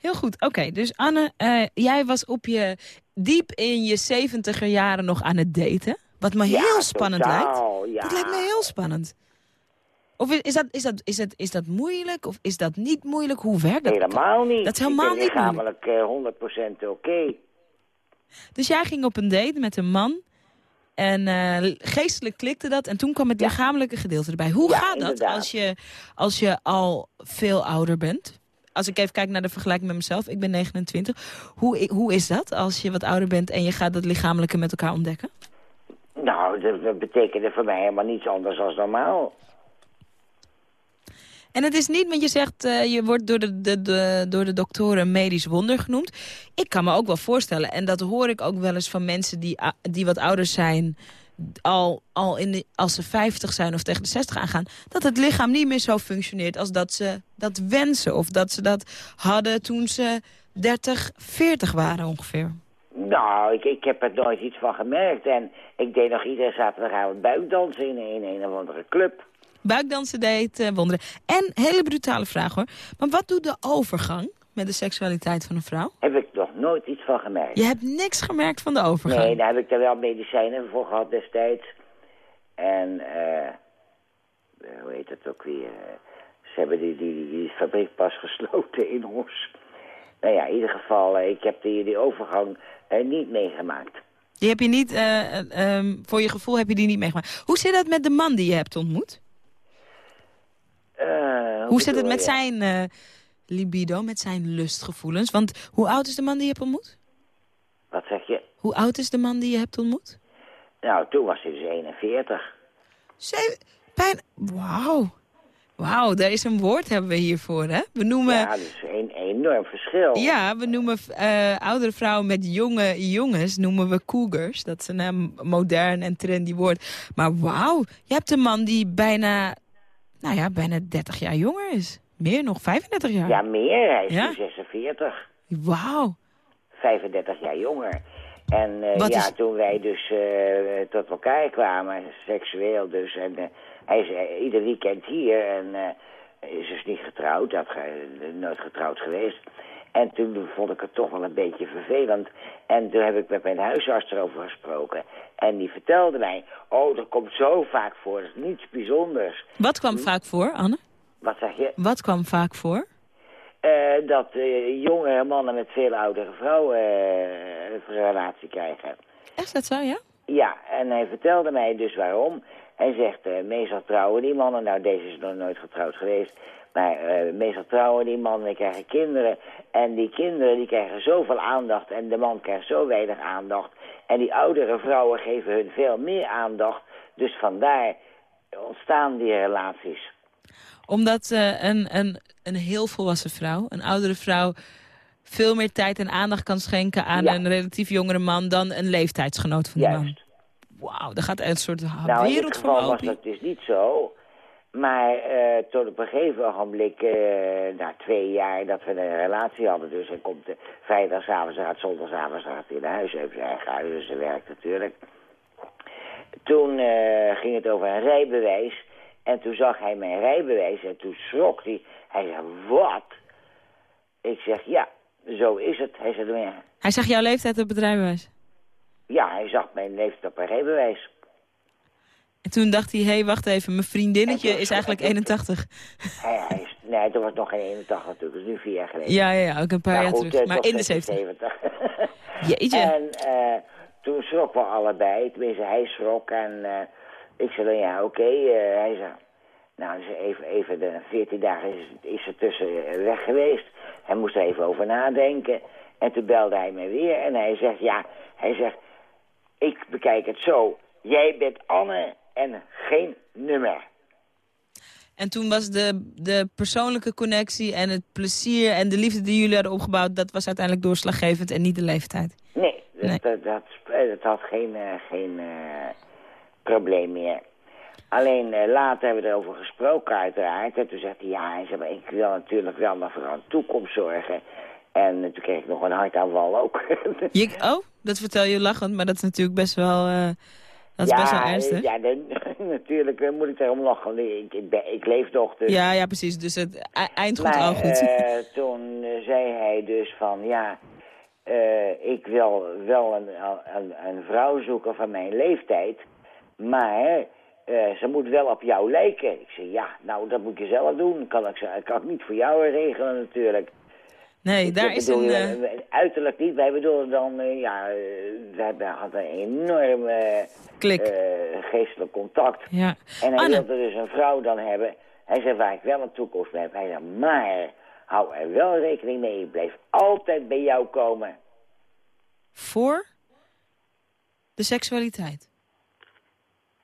Heel goed. Oké, dus Anne, jij was op je diep in je zeventiger jaren nog aan het daten. Wat me heel spannend lijkt. Ja. Dat lijkt me heel spannend. Of is, is, dat, is, dat, is, dat, is dat moeilijk of is dat niet moeilijk? Hoe werkt dat? Helemaal niet. Dat is helemaal niet moeilijk. lichamelijk 100% oké. Dus jij ging op een date met een man en uh, geestelijk klikte dat en toen kwam het lichamelijke gedeelte erbij. Hoe gaat dat als je, als je al veel ouder bent? Als ik even kijk naar de vergelijking met mezelf, ik ben 29. Hoe, hoe is dat als je wat ouder bent en je gaat het lichamelijke met elkaar ontdekken? Nou, dat, dat betekende voor mij helemaal niets anders dan normaal. En het is niet, want je zegt, uh, je wordt door de, de, de, door de doktoren medisch wonder genoemd. Ik kan me ook wel voorstellen, en dat hoor ik ook wel eens van mensen die, die wat ouder zijn... al, al in de, als ze 50 zijn of tegen de 60 aangaan... dat het lichaam niet meer zo functioneert als dat ze dat wensen. Of dat ze dat hadden toen ze 30, 40 waren ongeveer. Nou, ik, ik heb er nooit iets van gemerkt. En ik deed nog iedere zaterdagavond buikdansen in, in een of andere club buikdansen deed, uh, wonderen. En, hele brutale vraag hoor, maar wat doet de overgang met de seksualiteit van een vrouw? Heb ik nog nooit iets van gemerkt. Je hebt niks gemerkt van de overgang? Nee, daar heb ik er wel medicijnen voor gehad destijds. En, eh, hoe heet het ook weer... ze hebben die, die, die, fabriek pas gesloten in ons. Nou ja, in ieder geval, eh, ik heb die, die overgang uh, niet meegemaakt. Die heb je niet, um, voor je gevoel heb je die niet meegemaakt. Hoe zit dat met de man die je hebt ontmoet? Uh, hoe zit het met zijn uh, libido, met zijn lustgevoelens? Want hoe oud is de man die je hebt ontmoet? Wat zeg je? Hoe oud is de man die je hebt ontmoet? Nou, toen was hij dus 41. Zeven... Wauw. Wauw, daar is een woord hebben we hiervoor, hè? We noemen... Ja, dat is een enorm verschil. Ja, we noemen uh, oudere vrouwen met jonge jongens, noemen we cougars. Dat is een modern en trendy woord. Maar wauw, je hebt een man die bijna nou ja, bijna 30 jaar jonger is. Meer nog, 35 jaar. Ja, meer. Hij is ja? 46. Wauw. 35 jaar jonger. En uh, ja, is... toen wij dus uh, tot elkaar kwamen, seksueel dus. En uh, hij is ieder weekend hier en is dus niet getrouwd. Dat nooit getrouwd geweest. En toen vond ik het toch wel een beetje vervelend. En toen heb ik met mijn huisarts erover gesproken. En die vertelde mij, oh, dat komt zo vaak voor, dat is niets bijzonders. Wat kwam vaak voor, Anne? Wat zeg je? Wat kwam vaak voor? Uh, dat uh, jonge mannen met veel oudere vrouwen uh, een relatie krijgen. Is dat zo, ja? Ja, en hij vertelde mij dus waarom. Hij zegt, meestal trouwen die mannen, nou deze is nog nooit getrouwd geweest... Maar meestal trouwen die mannen en krijgen kinderen. En die kinderen die krijgen zoveel aandacht en de man krijgt zo weinig aandacht. En die oudere vrouwen geven hun veel meer aandacht. Dus vandaar ontstaan die relaties. Omdat uh, een, een, een heel volwassen vrouw, een oudere vrouw... veel meer tijd en aandacht kan schenken aan een relatief jongere man... dan een leeftijdsgenoot van de man. Wauw, daar gaat een soort nou, wereld van open. was dat dus niet zo. Maar uh, tot op een gegeven ogenblik, uh, na twee jaar dat we een relatie hadden... dus hij komt de vrijdagavond uit, zondagavond gaat hij naar huis. Hij heeft zijn eigen huis, dus hij werkt natuurlijk. Toen uh, ging het over een rijbewijs. En toen zag hij mijn rijbewijs en toen schrok hij. Hij zei, wat? Ik zeg, ja, zo is het. Hij zei, ja. Hij zag jouw leeftijd op het rijbewijs? Ja, hij zag mijn leeftijd op een rijbewijs. En toen dacht hij, hé, hey, wacht even, mijn vriendinnetje is eigenlijk 81. Hij, hij is, nee, toen was nog geen 81 natuurlijk, dat is nu vier jaar geleden. Ja, ja, ja ook een paar jaar terug, eh, maar in de 70. Jeetje. En uh, toen schrokken we allebei, tenminste hij schrok en uh, ik zei dan, ja, oké. Okay. Uh, hij zei, nou, dus even, even de 14 dagen is, is er tussen weg geweest. Hij moest er even over nadenken. En toen belde hij me weer en hij zegt, ja, hij zegt, ik bekijk het zo. Jij bent Anne en geen nummer. En toen was de, de persoonlijke connectie en het plezier en de liefde die jullie hadden opgebouwd... dat was uiteindelijk doorslaggevend en niet de leeftijd? Nee, dat, dat, dat, had geen, uh, geen uh, probleem meer. Alleen uh, later hebben we erover gesproken uiteraard. En toen zegt hij, ja, hij zei, maar ik wil natuurlijk wel nog voor een toekomst zorgen. En toen kreeg ik nog een hartaanval ook. je, oh, dat vertel je lachend, maar dat is natuurlijk best wel... Dat is ja, best wel ernstig. Ja, natuurlijk eh, moet ik daarom lachen. Ik, ik, ik leef toch. Dus. Ja, ja, precies. Dus het e-, eind goed, al goed. Uh, toen uh, zei hij dus van, ja, uh, ik wil wel een, een, een, vrouw zoeken van mijn leeftijd. Maar ze moet wel op jou lijken. Ik zei, ja, nou, dat moet je zelf doen. Kan ik, kan ik niet voor jou regelen natuurlijk. Nee, daar is een... Uh... Uiterlijk niet. Wij bedoelen dan, uh, ja, wij hadden een enorme Klik. geestelijk contact. Ja. En hij wilde dus een vrouw dan hebben. Hij zei, waar ik wel een toekomst mee heb. Hij zei, maar hou er wel rekening mee. Ik blijf altijd bij jou komen. Voor de seksualiteit?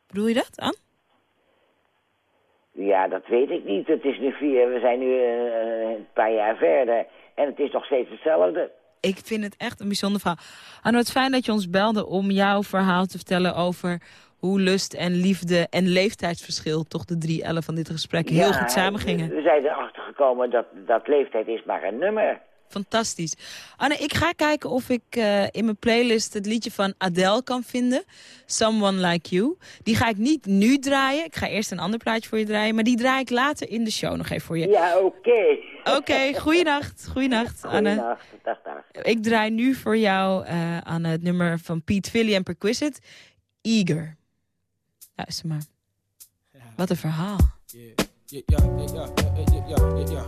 Bedoel je dat, Anne? Ja, dat weet ik niet. Het is nu vier, we zijn nu een paar jaar verder. En het is nog steeds hetzelfde. Ik vind het echt een bijzonder verhaal. Anno, het fijn dat je ons belde om jouw verhaal te vertellen over hoe lust en liefde en leeftijdsverschil... toch de drie ellen van dit gesprek heel goed samengingen. We zijn erachter gekomen dat, dat leeftijd is maar een nummer. Fantastisch. Anne, ik ga kijken of ik uh, in mijn playlist het liedje van Adele kan vinden. Someone Like You. Die ga ik niet nu draaien. Ik ga eerst een ander plaatje voor je draaien. Maar die draai ik later in de show nog even voor je. Ja, oké. Okay. Oké, okay, goeienacht. Goeienacht, Anne. Goeienacht, dag, dag. Ik draai nu voor jou, uh, Anne, het nummer van Pete Philly en Perquisite. Eager. Luister maar. Wat een verhaal. Yeah, yeah, yeah, yeah, yeah, yeah, yeah, yeah,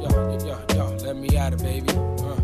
yeah, yeah, yeah, let me at it, baby. Uh,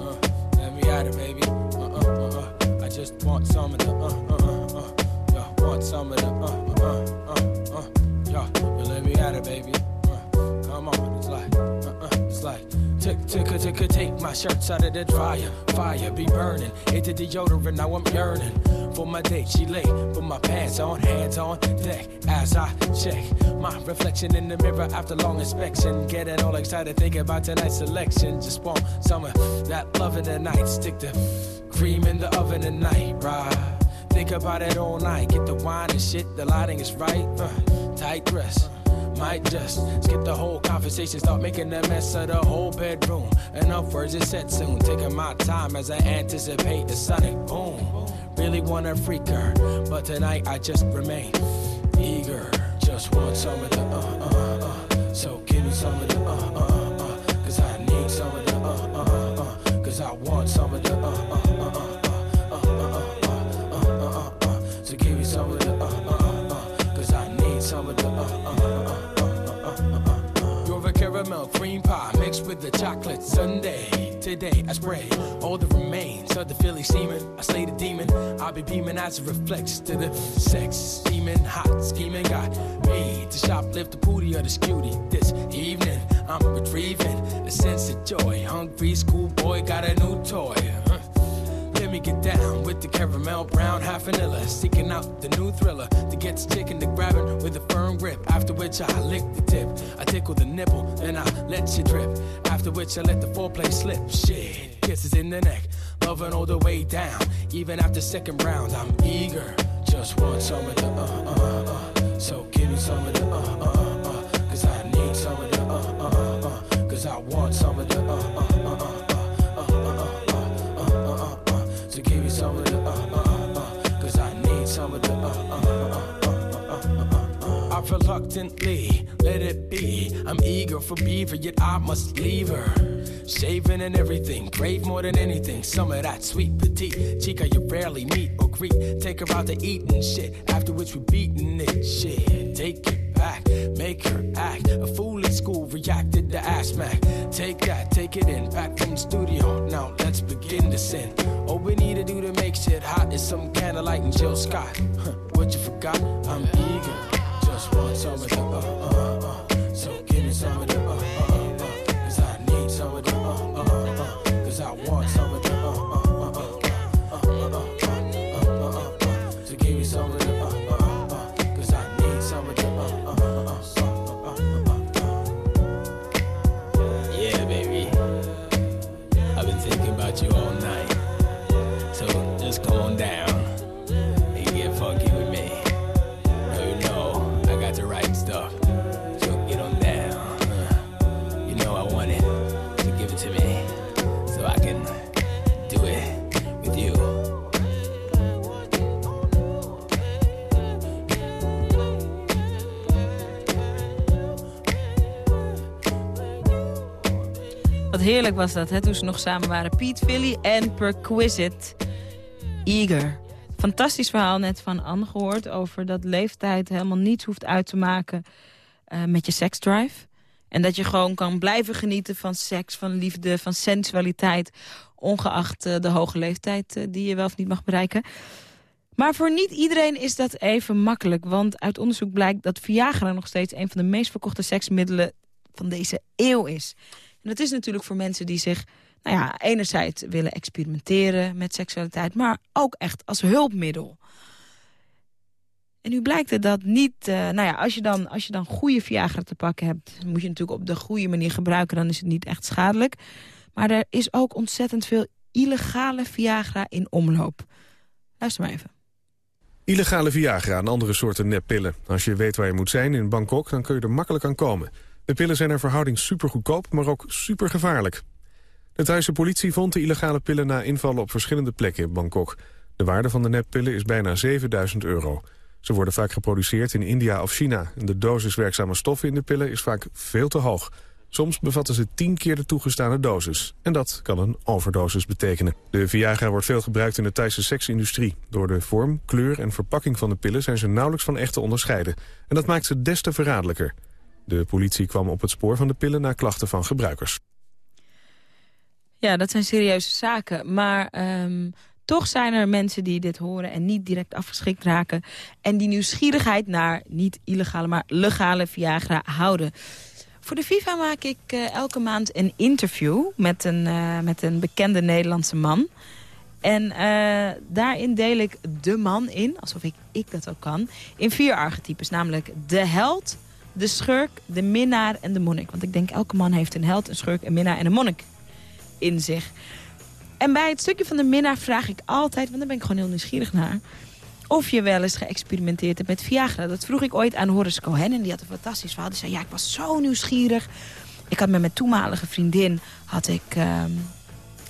uh, let me at it, baby. Uh, uh, uh, uh. I just want some of the, uh, uh, uh, uh. Yeah, want some of the, uh, uh, uh, uh, uh. Yeah, you let me at it, baby. Uh, come on, it's like, uh, uh, it's like. Tick, tick, take my shirts out of the dryer. Fire be burning. Into deodorant, now I'm yearning. For my date, she late. Put my pants on, hands on deck. As I check my reflection in the mirror after long inspection. Getting all excited, thinking about tonight's selection. Just want some of that love in the night. Stick the cream in the oven tonight, right? Think about it all night. Get the wine and shit, the lighting is right. Uh, tight dress might just skip the whole conversation, start making a mess of the whole bedroom. Enough words is said soon, taking my time as I anticipate the sonic boom. Really wanna freak her, but tonight I just remain eager. Just want some of the uh uh uh, so give me some of the uh uh uh, cause I need some of the uh uh uh, cause I want some of the uh uh uh uh, uh Cream pie mixed with the chocolate sundae. Today I spray all the remains of the Philly semen. I slay the demon. I'll be beaming as it reflects to the sex. Steaming, hot, scheming. Got me to shoplift the booty of the cutie this evening. I'm retrieving a sense of joy. Hungry schoolboy got a new toy. Me get down with the caramel brown, half vanilla. Seeking out the new thriller to get the chicken to grabbing with a firm grip. After which I lick the tip. I tickle the nipple, then I let you drip. After which I let the foreplay slip. Shit, kisses in the neck, loving all the way down. Even after second round, I'm eager. Just want some of the uh uh uh. So give me some of the uh uh uh. Cause I need some of the uh uh uh. Cause I want some of the reluctantly let it be. I'm eager for beaver, yet I must leave her. Shaving and everything, crave more than anything. Some of that sweet petite chica you rarely meet or greet. Take her out to eat and shit, after which we beatin' it. Shit, take it back, make her act. A fool in school reacted to ass Mac. Take that, take it in, back from the studio. Now let's begin to sin. All we need to do to make shit hot is some candlelight and Jill Scott. Huh, what you forgot? I'm eager. The uh uh uh. So give me some of the. Heerlijk was dat, hè, toen ze nog samen waren. Pete Philly en Perquisite. Eager. Fantastisch verhaal net van Anne gehoord over dat leeftijd helemaal niets hoeft uit te maken uh, met je seksdrive. En dat je gewoon kan blijven genieten van seks, van liefde, van sensualiteit... ongeacht uh, de hoge leeftijd uh, die je wel of niet mag bereiken. Maar voor niet iedereen is dat even makkelijk. Want uit onderzoek blijkt dat Viagra nog steeds... een van de meest verkochte seksmiddelen van deze eeuw is. En dat is natuurlijk voor mensen die zich... nou ja, enerzijds willen experimenteren met seksualiteit... maar ook echt als hulpmiddel. En nu blijkt het dat niet... Uh, nou ja, als je, dan, als je dan goede Viagra te pakken hebt... moet je natuurlijk op de goede manier gebruiken. Dan is het niet echt schadelijk. Maar er is ook ontzettend veel illegale Viagra in omloop. Luister maar even. Illegale Viagra en andere soorten neppillen. Als je weet waar je moet zijn in Bangkok, dan kun je er makkelijk aan komen. De pillen zijn naar verhouding supergoedkoop, maar ook supergevaarlijk. De Thaise politie vond de illegale pillen na invallen op verschillende plekken in Bangkok. De waarde van de neppillen is bijna 7000 euro. Ze worden vaak geproduceerd in India of China. En de dosis werkzame stoffen in de pillen is vaak veel te hoog. Soms bevatten ze tien keer de toegestane dosis. En dat kan een overdosis betekenen. De Viagra wordt veel gebruikt in de Thaise seksindustrie. Door de vorm, kleur en verpakking van de pillen zijn ze nauwelijks van echt te onderscheiden. En dat maakt ze des te verraderlijker. De politie kwam op het spoor van de pillen na klachten van gebruikers. Ja, dat zijn serieuze zaken. Maar um, toch zijn er mensen die dit horen en niet direct afgeschikt raken. En die nieuwsgierigheid naar niet illegale, maar legale Viagra houden. Voor de FIFA maak ik uh, elke maand een interview met een, uh, met een bekende Nederlandse man. En uh, daarin deel ik de man in, alsof ik, ik dat ook kan, in vier archetypes. Namelijk de held, de schurk, de minnaar en de monnik. Want ik denk elke man heeft een held, een schurk, een minnaar en een monnik in zich. En bij het stukje van de minnaar vraag ik altijd, want daar ben ik gewoon heel nieuwsgierig naar... of je wel eens geëxperimenteerd hebt met Viagra. Dat vroeg ik ooit aan Horace Cohen en die had een fantastisch verhaal. Die zei, ja, ik was zo nieuwsgierig. Ik had met mijn toenmalige vriendin had ik, um,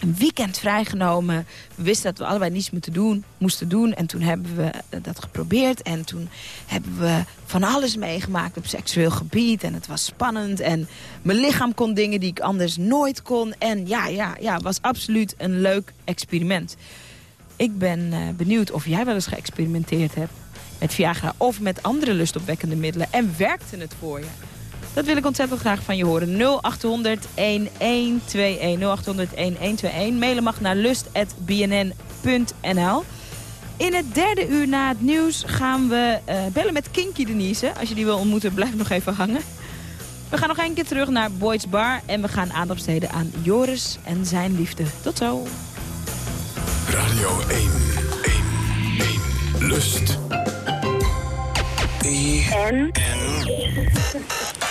een weekend vrijgenomen. We wisten dat we allebei niets moeten doen, moesten doen. En toen hebben we dat geprobeerd. En toen hebben we van alles meegemaakt op seksueel gebied. En het was spannend. En mijn lichaam kon dingen die ik anders nooit kon. En ja, ja, ja, was absoluut een leuk experiment. Ik ben uh, benieuwd of jij wel eens geëxperimenteerd hebt met Viagra... of met andere lustopwekkende middelen. En werkte het voor je? Dat wil ik ontzettend graag van je horen. 0800 1121 0800 1121. Mailen mag naar lust.bnn.nl. In het derde uur na het nieuws gaan we uh, bellen met Kinky Denise. Als je die wil ontmoeten, blijf nog even hangen. We gaan nog een keer terug naar Boyd's Bar. En we gaan aandacht besteden aan Joris en zijn liefde. Tot zo. Radio 1, 1, 1, Lust. E N. N.